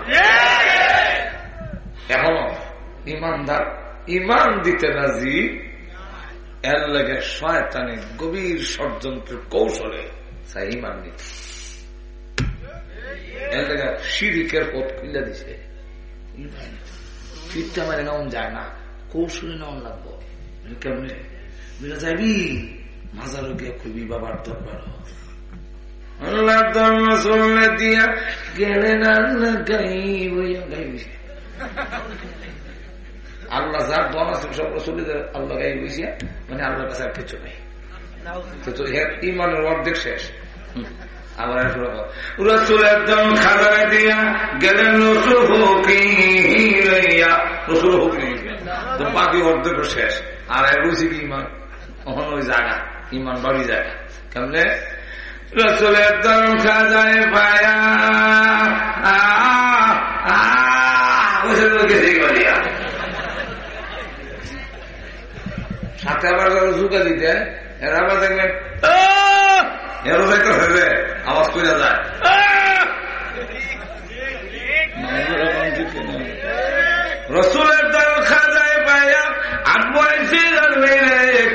এখনও ইমানদার ইমান দিতে রাজি, এর লেগে শয়তানি গভীর ষড়যন্ত্রের কৌশলে ইমান দিতে এর লেগে শিরিকের পথ খুলে দিছে। ফিরটা মানে নেওয়া যায় না কৌশলে লাগবো কেমনে? বিরা গিয়ে খুবই বাবার দরবার। আল্লাহ ধর্ম শুনলে দিয়া গেলেন আল্লাহ গাইবি? আল্লাহ যার দোয়া আছে সব রসুলিদের আল্লাহ গাই মানে আল্লাহর কাছে আর কিছু নেই তো ইমানের অর্ধেক শেষ। আবার রসুলের দম খাজারে দিয়া রসুল রসুল বাকি অর্ধেক শেষ। আর বুঝি কি ইমান? ওই জায়গা। ইমান বাড়ি জায়গা কেমনে? রসুলের দম খাজায় পায়া। সাথে আবার যারা দিতে? এরা আবার দেখবেন আওয়াজ করে যায় রসুলের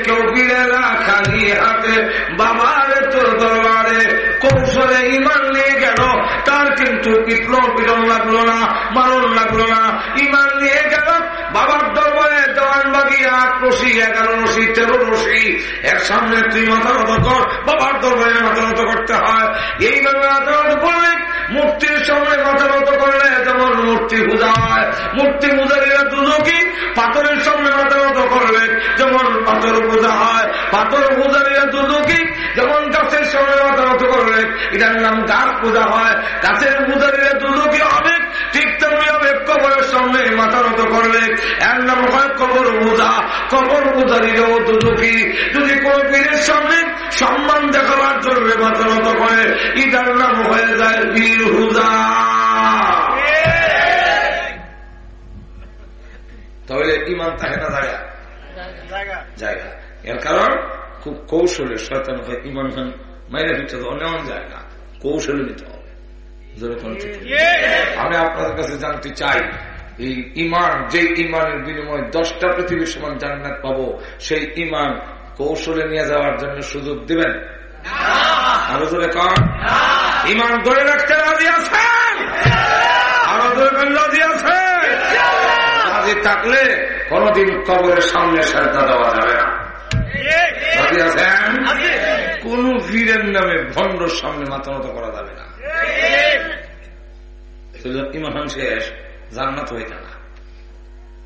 কেউ না খালি হাতে বাবার তোর দরবারে কৌশলে ইমান নিয়ে গেল তার কিন্তু পিটল পিটন লাগল না মারণ লাগল না ইমান নিয়ে গেল বাবার দরবারে দেওয়ান আট রশি, এগারো রশি, তেরো রশি এর সামনে তুই মাথা মতো কর, বাবার দরবারে মাথা মতো করতে এইভাবে মাথা মতো করলে মূর্তির সামনে মাথা মতো করলে যেমন মূর্তি পূজা হয় মূর্তি পূজারীরা দুজকি পাথরের সামনে মাথা মতো করলে যেমন পাথর পূজা হয়। পাথর পূজারীরা দুজকি যেমন গাছের সামনে মাথা মতো করলে এটার নাম গাছ পূজা হয়। গাছের পূজারীরা দুজকি হবে ঠিক তেমনি হবে কবরের সামনে মাথা মতো করলে। এর নাম হয় কবর পূজা কবর পূজারীরাও দুজকি যদি কোন পীরের সামনে সম্মান দেখাবার জন্য মাথা করে এটার নাম হয়ে যায় বীর হুজা তাহলে ইমান থাকে না জায়গা? জায়গা। এর কারণ খুব কৌশলে শয়তান হয় ইমান খান মাইনে ফিরতে তো নেওয়া যায় না কৌশলে নিতে হবে। আমি আপনাদের কাছে জানতে চাই এই ইমান যে ইমানের বিনিময়ে দশটা পৃথিবীর সমান জান্নাত পাবো সেই ইমান কৌশলে নিয়ে যাওয়ার জন্য সুযোগ দিবেন? আরও জোরে কন। ইমান ধরে রাখতে রাজি আছেন? আরও জোরে রাজি আছেন? রাজি থাকলে কোনদিন কবরের সামনে সাজা দেওয়া যাবে না। রাজি আছেন? কোন ফিরের নামে ভণ্ডর সামনে মাথা মতো করা যাবে না। ইমান শেষ। জান্নাত হয়ে না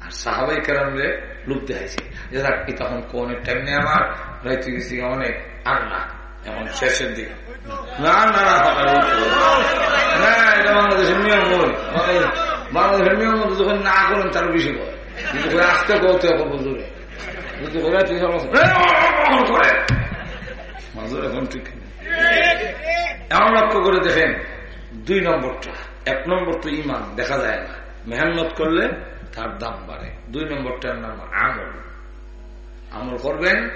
আর সাহাবাই কেরামরে লুপ দেখাইছে। যে তখন কোন টাইম নেই আমার রাইতে গেছি, অনেক আর না এখন শেষের দিকে। না না না এটা বাংলাদেশের নিয়ম বাংলাদেশের নিয়ম যখন না করেন, তার বেশি করে কিন্তু আসতে কিন্তু মাজুর এখন ঠিক। এমন লক্ষ্য করে দেখেন, দুই নম্বরটা। এক নম্বর তো ইমান দেখা যায় না। মেহনত করলে তার দাম বাড়ে। দুই নম্বরটার নাম আমল। আমল করবেন,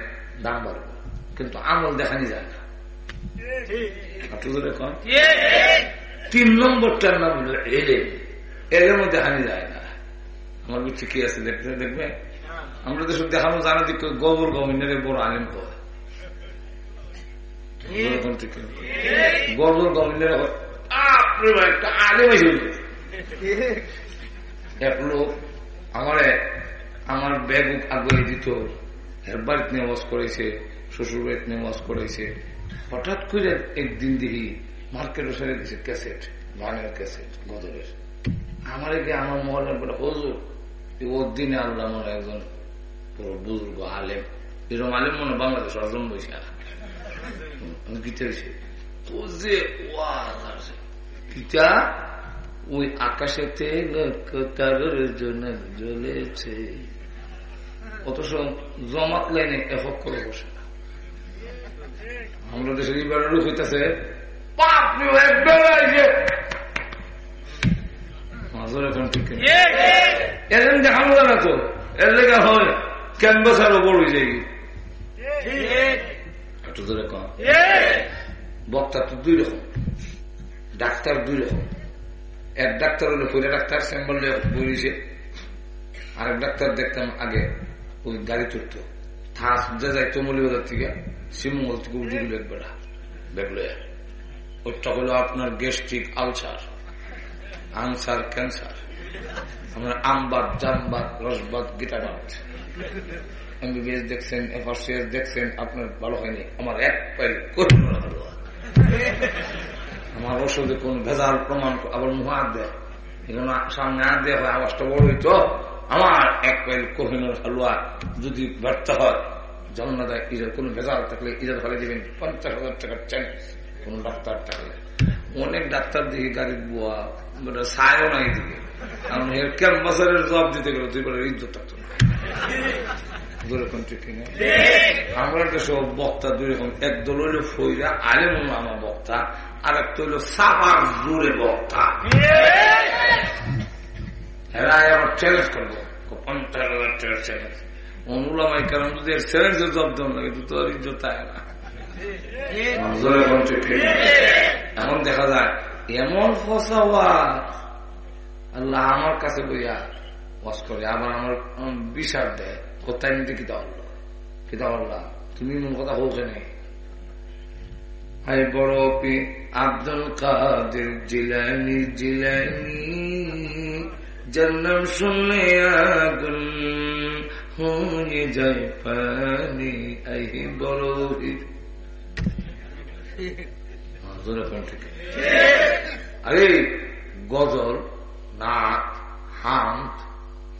দাম বাড়বে। কিন্তু আমল দেখানি যায় না। তিন নম্বরটার নাম হলো এলেম। এলেমও দেখানি যায় না। আমার বুঝছি কি আছে দেখতে, দেখবে? আমরা তো সব দেখানো জানা দিক গোবর গভর্নরের বড় আলেম কয়। গর্বর গভর্নর একটা আলেম এক লোক আমার আমার ব্যাগ আগে দিত। বাড়িতে নেওয়াজ করেছে শ্বশুর বাড়িতে নেওয়াজ করেছে। হঠাৎ করে একদিন দেখি মার্কেটে সেরে দিছে ক্যাসেট গানের ক্যাসেট গদরের আমার একে আমার মহলের বলে হজুর ওর দিনে আল্লাহ মনে একজন বুজুর্গ, আলেম। এরকম আলেম মনে বাংলাদেশ অর্জন বসে গীতা যে গীতা ওই আকাশেতে তারের জন্য জ্বলেছে। অথচ জমাত লাইনে এফক করে বসে। আমরা দেশের এবার হইতেছে এর হয় আরও বড় বক্তা তো দুই রকম, ডাক্তার দুই রকম। এক ডাক্তার হলো ফিরে ডাক্তার স্যাম্বল বইছে। আরেক ডাক্তার দেখতাম আগে, ওই গাড়ি চড়ত। থাস, যা যাইতো মলিবাজার থেকে শিবমঙ্গল থেকে উঠে বেড়া দেখল ওটা হলো আপনার গ্যাস্ট্রিক আলসার, আনসার ক্যান্সার। আপনার আমবাদ, জামবাদ, রসবাদ, গীতাবাদ। এমবিবিএস দেখছেন, এফআরসিএস দেখছেন, আপনার ভালো হয়নি। আমার এক পাইল আমার ওষুধে কোন ভেজাল প্রমাণ আবার মুখ হাত দেয়। এগুলো সামনে হাত দেওয়া হয় আওয়াজটা বড় হইতো। আমার এক পাইল কোহিনুর হালুয়া যদি ব্যর্থ হয় ইজার কোন ভেজাল থাকলে ইজার ফলে দেবেন পঞ্চাশ হাজার টাকার চ্যালেঞ্জ কোন ডাক্তার থাকলে। অনেক ডাক্তার দিকে গাড়ির বুয়া সায়ও নাই দিকে কারণ এর ক্যাম্পাসারের জবাব দিতে গেলে তুই বলে ইজ্জত থাকতো না। আমরা সব বক্তা দুই রকম। একদল হইল ফইরা আলেম আমার বক্তা আর একটা হইল সাবার জোরে বক্তা। এরা আমার চ্যালেঞ্জ করব। পঞ্চাশ হাজার টাকার চ্যালেঞ্জ অনুলামাই কারণ যদি এর চ্যালেঞ্জের জব লাগে তো তোর ইজ্জত থাকে না। এমন দেখা যায় এমন আল্লাহ আমার কাছে বইয়া ওয়াশ করে আবার আমার বিষাদ দেয়। কোথায় নিতে কিতা আল্লাহ? কিতা আল্লাহ তুমি মন কথা হোক নেই হাই বড় পি আব্দুল কাদের জিলানি জিলানি। জন্ম শুনে আগুন হয়ে যায় পানি। আরে, গজল নাক হান্ত,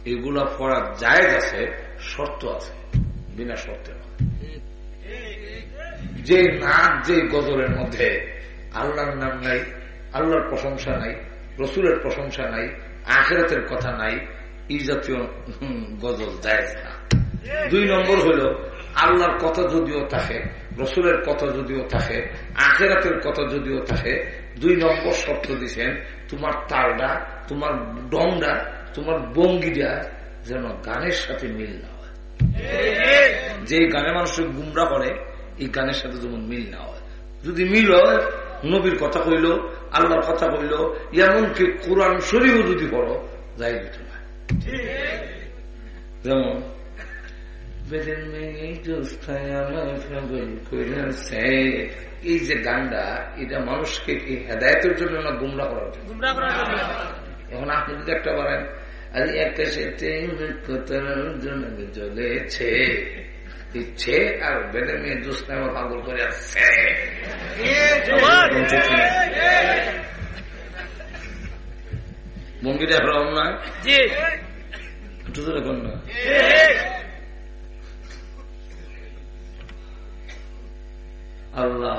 এগুলা পড়া যায় আছে, শর্ত আছে, বিনা শর্তে যে নাক যে গজলের মধ্যে আল্লাহর নাম নাই, আল্লাহর প্রশংসা নাই, রসুলের প্রশংসা নাই, আখেরাতের কথা নাই, এই জাতীয় গজল যায় না। দুই নম্বর হলো, আল্লাহর কথা যদিও থাকে, রসুলের কথা যদিও থাকে, আখেরাতের কথা যদিও থাকে, দুই নম্বর শর্ত দিচ্ছেন তোমার তালটা তোমার ডংটা তোমার বঙ্গিটা যেন গানের সাথে মিল না হয়। যে গানে মানুষের গুমরা করে এই গানের সাথে যেমন মিল না হয়। যদি মিল হয় নবীর কথা কইল আল্লাহর কথা কইল এমনকি কোরআন শরীফও যদি পড়ো যাই দিত না। যেমন এই যে গানটা এটা মানুষকে হেদায়তের জন্য না গুমরা করার জন্য? এখন আপনি যদি একটা আরে একটা সেতে ইচ্ছে আর বেদে মেয়ে দুষ্টামা পাগল করে আসছে মঙ্গিটা এখন নয় একটু তো দেখুন না আল্লাহ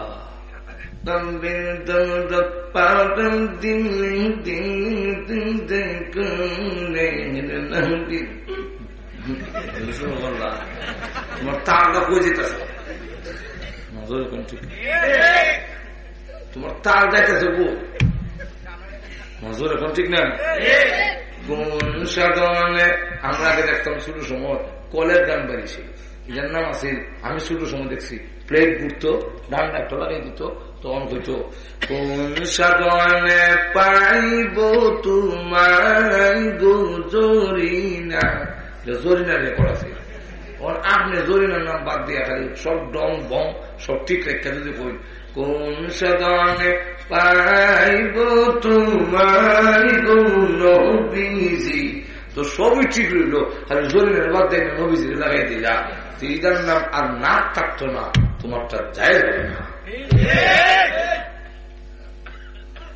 তোমার তার মজুর এখন ঠিক না কোন আমরা আগে দেখতাম সময় কলের গান বাড়িয়েছিল এটার নাম আছে আমি শুরু সময় দেখছি প্লেট ঘুরতো ডান্ডা একটা লাগাই দিত তখন হইতো কোন সাধনে পাইব তোমার জরিনা জরিনা রেকর্ড আছে আপনি জরিনার নাম বাদ দিয়ে খালি সব ডং বং সব ঠিক রেখে যদি কই, কোন সাধনে পাইব তোমার নবীজি তো সবই ঠিক রইল। খালি জরিনের বাদ দিয়ে নবীজি লাগাই দিলা এটার নাম আর না থাকতো না, তোমারটা যায় হবে না।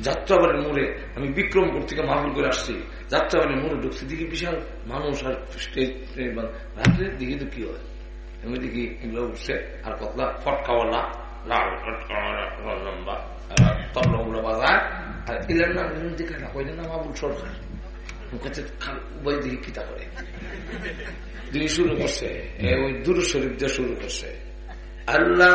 যাত্রাবাড়ির মোড়ে আমি বিক্রমপুর থেকে মাহবুল করে আসছি। যাত্রাবাড়ির মোড়ে ঢুকছি, দেখি বিশাল মানুষ আর স্টেজ রাত্রে দেখি তো কি হয়। আমি দেখি এগুলো উঠছে, আর কতলা ফটকাওয়ালা, লাল দিকে দিকে শুরু করছে আল্লাহ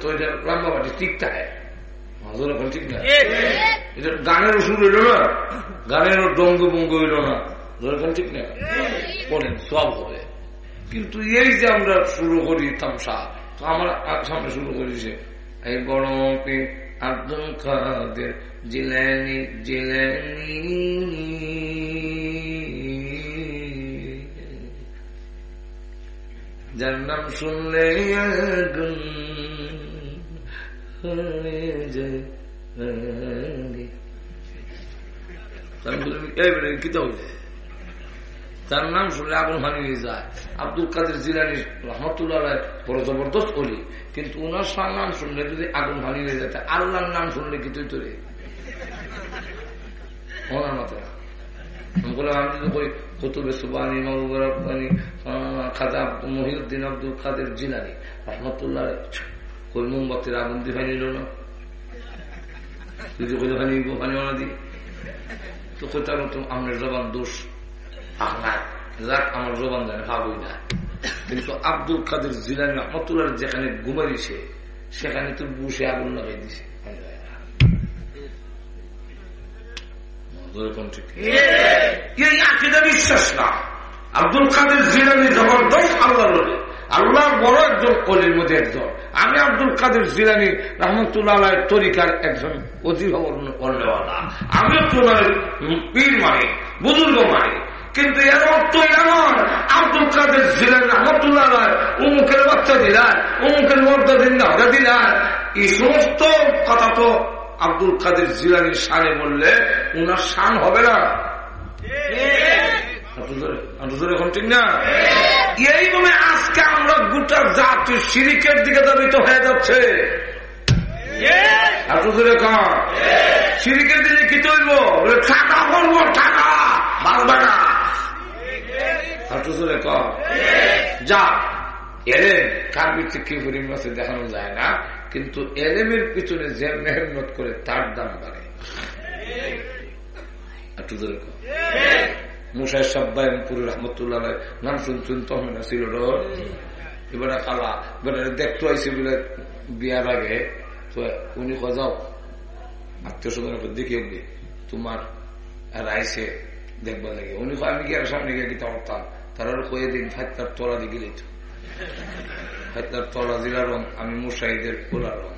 তো এটা লাম্বা ঠিক থাকে এখন ঠিক এটা গানের হইল না? গানের ডঙ্গ বঙ্গ হইল না? এখন ঠিক না? সব হবে। কিন্তু এই যে আমরা শুরু করি তামসা তো আমরা সামনে শুরু করেছে এই বড় আব্দুল খাদের জিলানি জিলানি। যার নাম শুনলে যায়। কি তো হয়ে তার নাম শুনলে আগুন হানি হয়ে যায়। আব্দুল কাদের জিলানি রহমতুল্লাহ বড় জবরদস্ত অলি কিন্তু উনার নাম শুনলে যদি আগুন হানি হয়ে যেত আল্লাহর নাম শুনলে কি তুই তোরে? ওনার মতো কুতুবে মহিউদ্দিন আব্দুল কাদের জিলানি আগুন যদি দি? তো জবান দোষ। কিন্তু আব্দুল কাদের জিলানি যেখানে ঘুমাইছে, সেখানে তো আগুন লাগাই দিছে। বিশ্বাস না। আব্দুল জবরদস্ত আল্লাহ আল্লাহ বড় একজন কলির মধ্যে একজন। আমি আব্দুল কাদের জিলানি রহমতুল্লাহ তরিকার একজন অতি অন্যওয়ালা। আমিও তোমার পীর মানি, বুজুর্গ মানি। কিন্তু এর অর্থ এটা নয় আব্দুল কাদের ছিলেন রহমতুল্লাহ উমুকের বাচ্চা দিলার উমুকের মর্দা দিন না দিলার এই সমস্ত কথা তো আব্দুল কাদের জিলানির সানে বললে উনার শান হবে না। ঠিক না? আজকে আমরা গোটা জাতি সিরিকের দিকে দাবিত হয়ে যাচ্ছে। সিরিকের দিকে কি তৈব টাকা বলব টাকা বাঁচবে না। যা, এলেম, কার পিছিয়ে কি হরিণ মাসে দেখানো যায় না, কিন্তু এলেমের পিছনে যে মেহনত করে তার দাম বাড়ে। একটু জোরে কর। মুসাই সাব্বায়নপুর রহমতুল্লাহ নাম শুনছেন তখন ছিল এবারে কালা এবারে দেখতে আইসি বলে বিয়ার আগে, তো উনি যাও, আত্মীয় স্বজন দেখে তোমার আর আইসে দেখবার লাগে উনি আমি কি আর সামনে গিয়ে গীতা করতাম তার কয়ে দিন ফাইতার তলা দিয়ে গেলে তো ফাইতার তলা, জিলা রং, আমি মুসাইদের পোলা রং।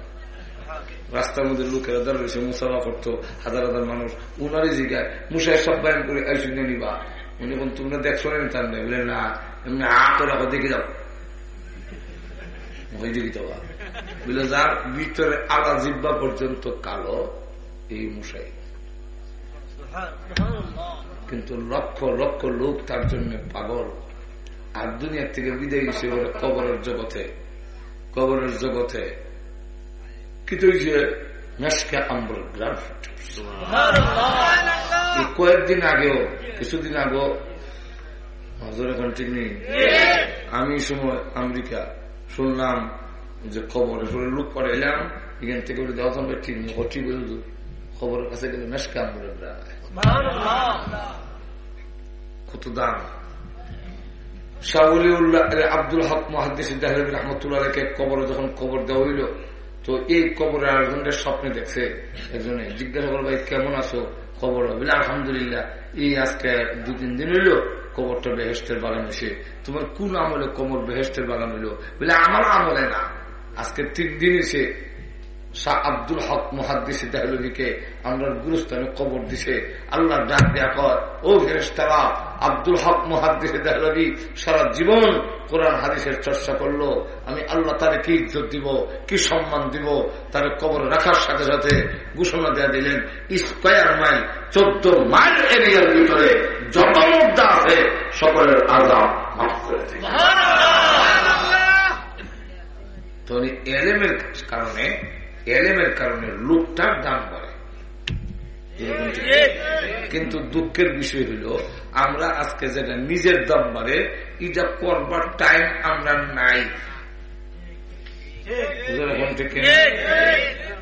রাস্তার মধ্যে লোকেরা দাঁড় রয়েছে, মুসাফা করতো, হাজার হাজার মানুষ। উনারই জিগায় মুসাই সব বায়ন করে আইসু নিবা। উনি কোন তোমরা দেখছ না? তার নেই বলে, না। এমনি আ করে দেখে যাও। ওই দিকে যাওয়া বুঝলে যার ভিতরে আলা জিব্বা পর্যন্ত কালো, এই মুসাই কিন্তু লক্ষ লক্ষ লোক তার জন্য পাগল। আর দুনিয়ার থেকে বিদায় হিসেবে কবরের জগতে। কবরের জগতে। কিন্তু যে মেসকা আম্বর গ্রাফ কয়েকদিন আগেও কিছুদিন আগেও এখন ঠিক নেই? আমি সময় আমেরিকা শুনলাম যে খবর লোক পরে এলাম এখান থেকে দেওয়া ঠিক নেই ঠিক খবরের কাছে গেলে আম্বরের গ্রাফ কত দাম আব্দুল হক মহাদিস রহমতুল্লাহকে কবর যখন কবর দেওয়া হইল, তো এই কবরে আরেকজনটা স্বপ্নে দেখছে একজনে। জিজ্ঞাসা করল, ভাই, কেমন আছো? খবর আলহামদুলিল্লাহ, এই আজকে দু তিন দিন হইল কবরটা বেহেস্তের বাগান এসে তোমার কোন আমলে কবর বেহেস্তের বাগান হইল? বলে, আমার আমলে না। আজকে তিন দিন এসে শাহ আব্দুল হক মহাদিস দেহলভিকে আমরা গুরুস্থানে কবর দিছে। আল্লাহ ডাক দেয়া কর ও ফেরেস্তারা আব্দুল হক মহাদিস দেহলভি সারা জীবন কোরআন হাদিসের চর্চা করল। আমি আল্লাহ তারে কি ইজ্জত দিব কি সম্মান দিব? তার কবর রাখার সাথে সাথে ঘোষণা দেয়া দিলেন স্কোয়ার মাইল চোদ্দ মাইল এরিয়ার ভিতরে যত মুদ্রা আছে সকলের আজাব মাফ করে তো এলেমের কারণে এলেমের কারণে লোকটার দাম বাড়ে। কিন্তু দুঃখের বিষয় হইল আমরা আজকে যেটা নিজের দাম বাড়ে এটা করবার টাইম আমরা নাই।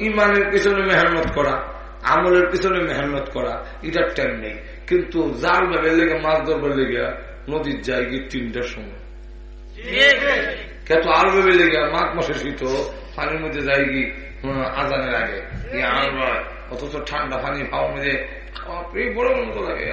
ইমানের পিছনে মেহনত করা, আমলের পিছনে মেহনত করা এটার টাইম নেই। কিন্তু জাল ভাবে লেগে, মাছ ধরবার লেগে, নদীর যায় গিয়ে তিনটার সময়। কত আল ভেবে লেগে মাঘ মাসে শীত পানির মধ্যে যাই গিয়ে আজানের আগে। অথচ ঠান্ডা পানি পাওয়ার মধ্যে বড় মতো লাগে।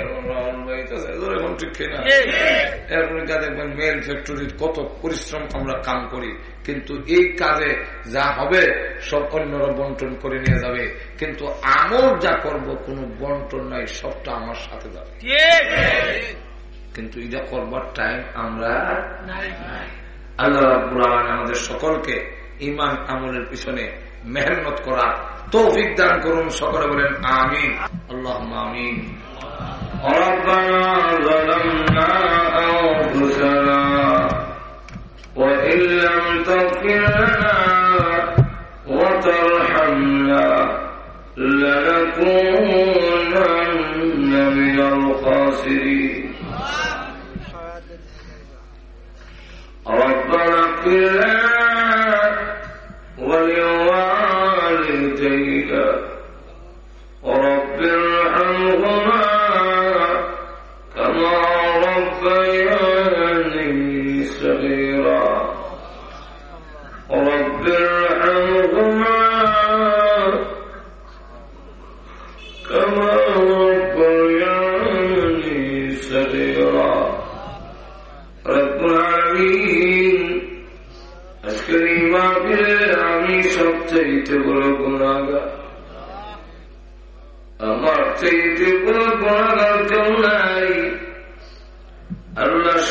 এরপরে যা দেখবেন মেল ফ্যাক্টরির কত পরিশ্রম আমরা কাম করি। কিন্তু এই কাজে যা হবে সব অন্যরা বন্টন করে নিয়ে যাবে। কিন্তু আমল যা করব কোন বন্টন নাই সবটা আমার সাথে যাবে। কিন্তু এটা করবার টাইম আমরা আল্লাহ আমাদের সকলকে ইমান আমলের পিছনে মেহনত করা তৌফিক দান করুন সকলে বলেন আমিন আল্লাহ আমিন ربنا ظلمنا أنفسنا وإن لم تغفر لنا وترحمنا لنكونن من الخاسرين ربنا ولوالديك رب ارحمهما كما ربياني صغيرا. رب ارحمهما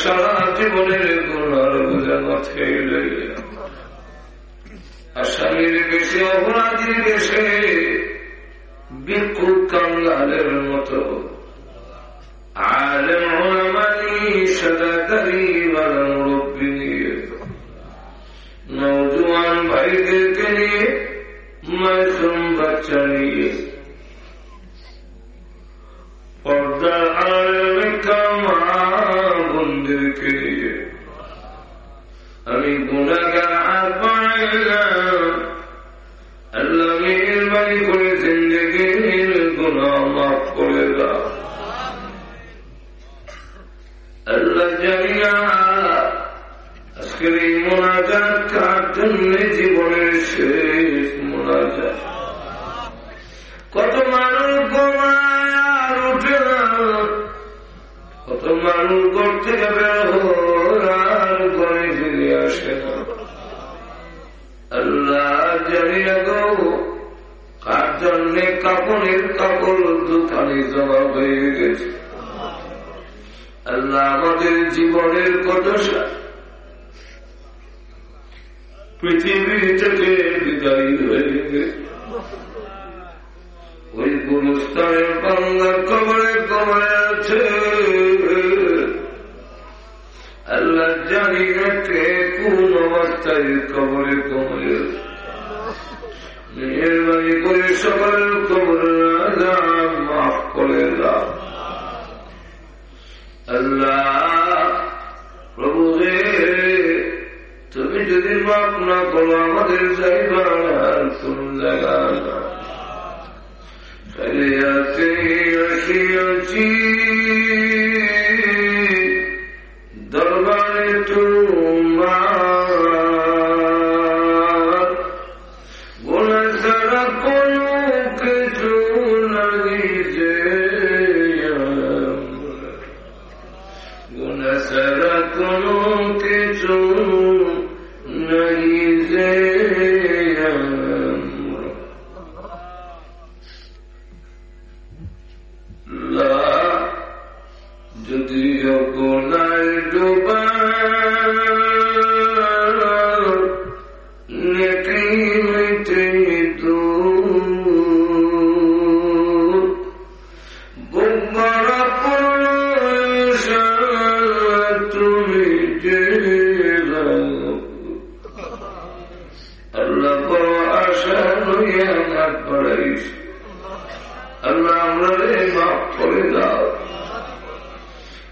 সারা জীবনের গুণার বোঝা মাথায় লইলে আসামির বেশে, অপরাধীর বেশে বিক্ষুব কামলালের মতো। আলেম ওলামানি সদাকারী বালা মুরব্বী নিয়ে। নৌজওয়ান ভাইদেরকে নিয়ে মাসুম বাচ্চা নিয়ে। পর্দার আলমে গুণাগার পাইলাম আল্লাহ মেহরবানি করে পৃথিবী থেকে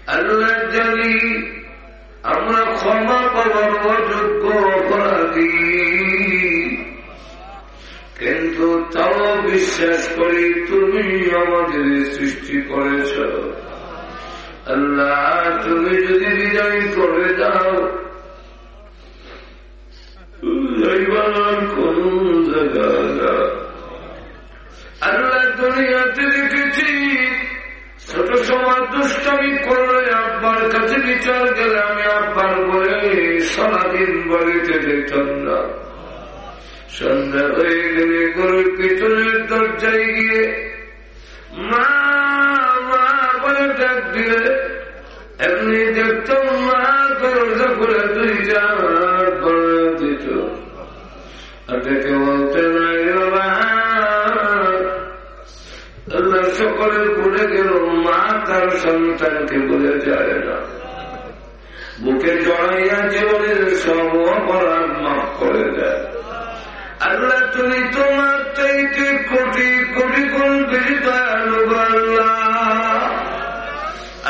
আল্লাহ জানি, আমরা ক্ষমা পাবার অযোগ্য অপরাধী। কিন্তু তাও বিশ্বাস করি তুমি আমাদের সৃষ্টি করেছ। আল্লাহ, তুমি যদি বিজয় করে দাও কোন জায়গা আল্লাহ, দুনিয়াতে দেখেছি ছোট সময় দুষ্টমি করলে আব্বার কাছে বিচার গেলে আমি আব্বার বলে সারাদিন বাড়িতে যেতাম না সন্ধ্যা হয়ে গেলে গরুর পিছনের দরজায় গিয়ে মা বলে ডাক দিলে। এমনি দেখতাম মা দরজা করে দুই যার দিত। আর ডেকে বলতে নাই সকলের ভুলে গেল মা তার সন্তানকে বলে যায় না। বুকে জড়াইয়া জীবনের সব অপরাধ মাফ করে দেয়। আল্লাহ তুমি তোমার চাইতে কোটি কোটি দয়ালু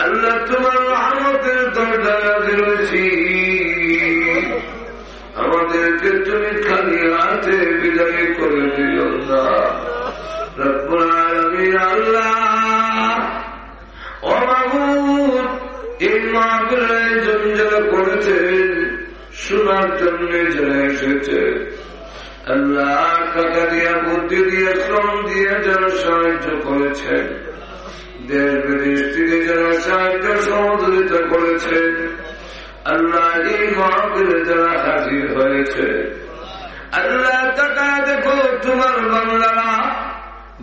আল্লাহ তোমার আমাদের দরজা দিয়েছি আমাদেরকে তুমি খালি হাতে বিদায় করে দিল না। করেছেন শোনার জন্য যারা এসেছে। আল্লাহ টাকা দিয়া, বুদ্ধি দিয়ে, শ্রম দিয়ে যারা সাহায্য করেছেন দেশ বিদেশ থেকে যারা সাহায্য সহযোগিতা করেছেন আল্লাহ এই মহাবীরে যারা হাজির হয়েছে, আল্লাহ টাকা দেখো তোমার বাংলারা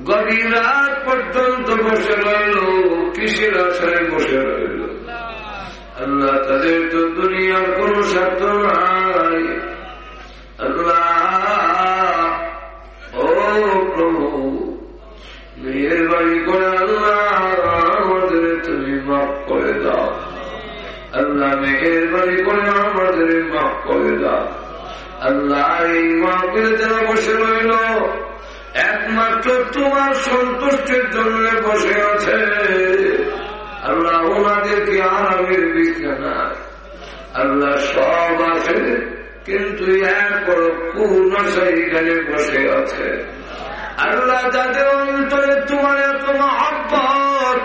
গভীর রাত পর্যন্ত বসে রইল, কিসের আশায় বসে রইল? আল্লাহ তাদের তো দুনিয়ার কোন স্বার্থ নাই। আল্লাহ, ও প্রভু, মেয়ের বাড়ি করে আল্লাহ আমাদের তুমি মাফ করে দাও। আল্লাহ, মেয়ের বাড়ি করে আমাদের মাফ করে দাও। আল্লাহ, এই মাহফিল যারা বসে রইল একমাত্র তোমার সন্তুষ্টের জন্য বসে আছে। আল্লাহ ওনাদেরকে আরামের বিছানা আল্লাহ সব আছে, কিন্তু এখানে বসে আছে। আল্লাহ যাদের অন্তরে তোমার এত মহাব্বত,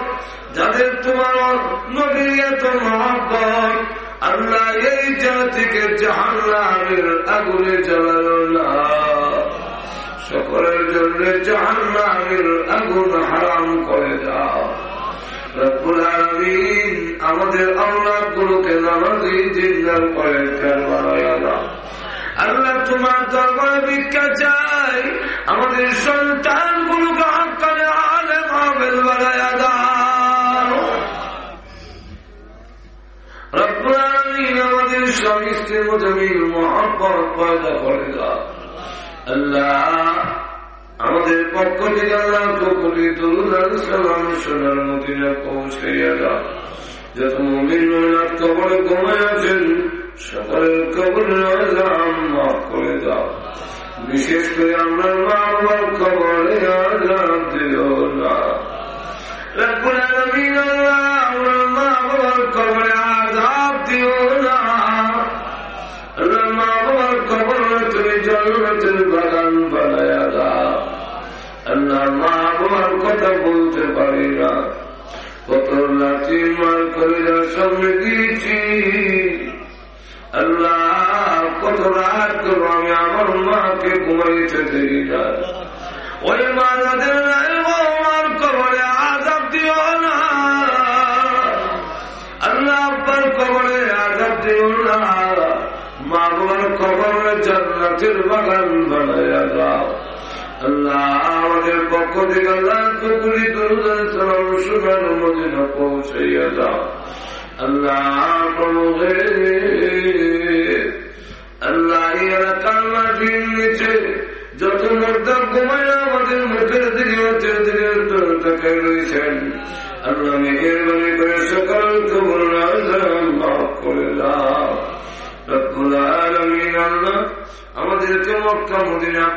যাদের তোমার নবীর এত মহাব্বত, আল্লাহ এই জাতিকে জাহান্নামের আগুনে জ্বালানো না। সকলের জন্য জাহান্নামের আগুন হারাম করে দাও। আমাদের আল্লাহ গুলোকে আল্লাহ তোমার দরবারে ভিক্ষা চাই, আমাদের সন্তান গুলোকে হাক্কানে আলেম আবেল বানায় দাও। আমাদের স্বামী স্ত্রীর মধ্যে মহাব্বত পয়দা করে দাও। আল্লাহ, আমাদের পক্ষ থেকে আল্লাহ কোটি সালাম সোনার মদিনা পৌঁছাইয়া দাও। যত মমিন মহিলার কবরে ঘুমায় আছেন, সকলের কবরে আল্লাহ মাফ করে দাও। বিশেষ করে আমরা মা বাবার কবরে আল্লাহ দিল না। আমরা মা বাবার কবরে ওই মা কবরে আজাব দিও না। আল্লাহ আব্বার কবরে আজাব দিও না। মা বাবার কবরে বাগান বানায়া আল্লাহ আমাদের পক্ষ থেকে আল্লাহ কুকুরি দরুদান সালাম সুগার মদিনা পৌঁছাইয়া দাও। আল্লাহ আল্লাহ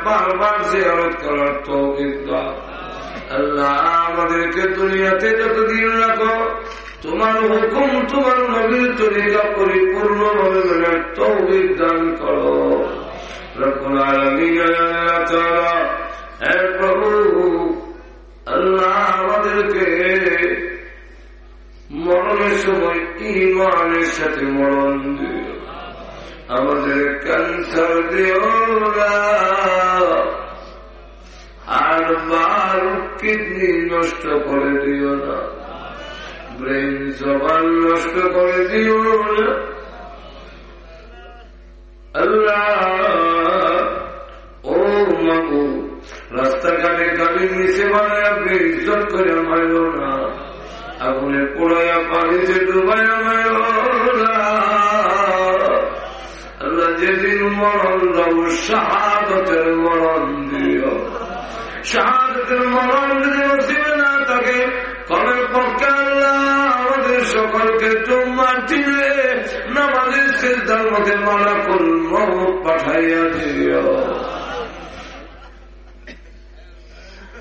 বারবার জিয়ারত করার তৌফিক দাও। আল্লাহ আমাদেরকে দুনিয়াতে যতদিন রাখো, তোমার হুকুম তোমার নবীর তরিকা পরিপূর্ণ ভাবে মেনে তৌফিক দান করো। আল্লাহ আমাদেরকে মরণের সময় ইমানের সাথে মরণ দিও আমাদের ক্যান্সার দিও আর বার কিডনি নষ্ট করে দিও না। ব্রেন জবান নষ্ট করে দিও না। আল্লাহ, ও মাবু রাস্তাঘাটে গাড়ির নিচে বানায় ইজ্জত করে মারল না। আগুনে পোড়াইয়া পানিতে ডুবাইয়া মারল না। যেদিন মরণ দাও, শাহাদতের মরণ দিও। শাহাদতের মরণ যদি নসিবে না থাকে কমের পক্ষে আমাদের সকলকে তোমার দিলে নামাজের সিদ্ধার মধ্যে মালা করল পাঠাইয়া দিও।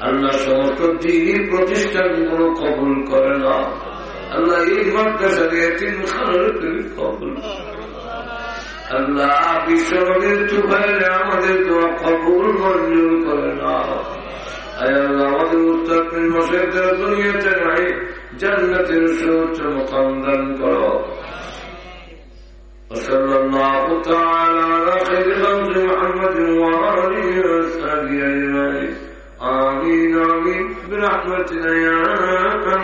আল্লাহ সমস্ত দিনই প্রতিষ্ঠানগুলো কবুল করে না আল্লাহ এই মাদ্রাসাকে তিন খানের কবুল আল্লাহ বিশ্বনবীর তুফাইলে আমাদের দোয়া কবুল মঞ্জুর করে না আল্লাহ আমাদের উত্তর মশেদের দুনিয়াতে নাই জান্নাতের সুউচ্চ মকাম দান করো وصلى الله تعالى على خير خلق محمد وآله وصحبه أجمعين آمين آمين برحمتنا يا أرحم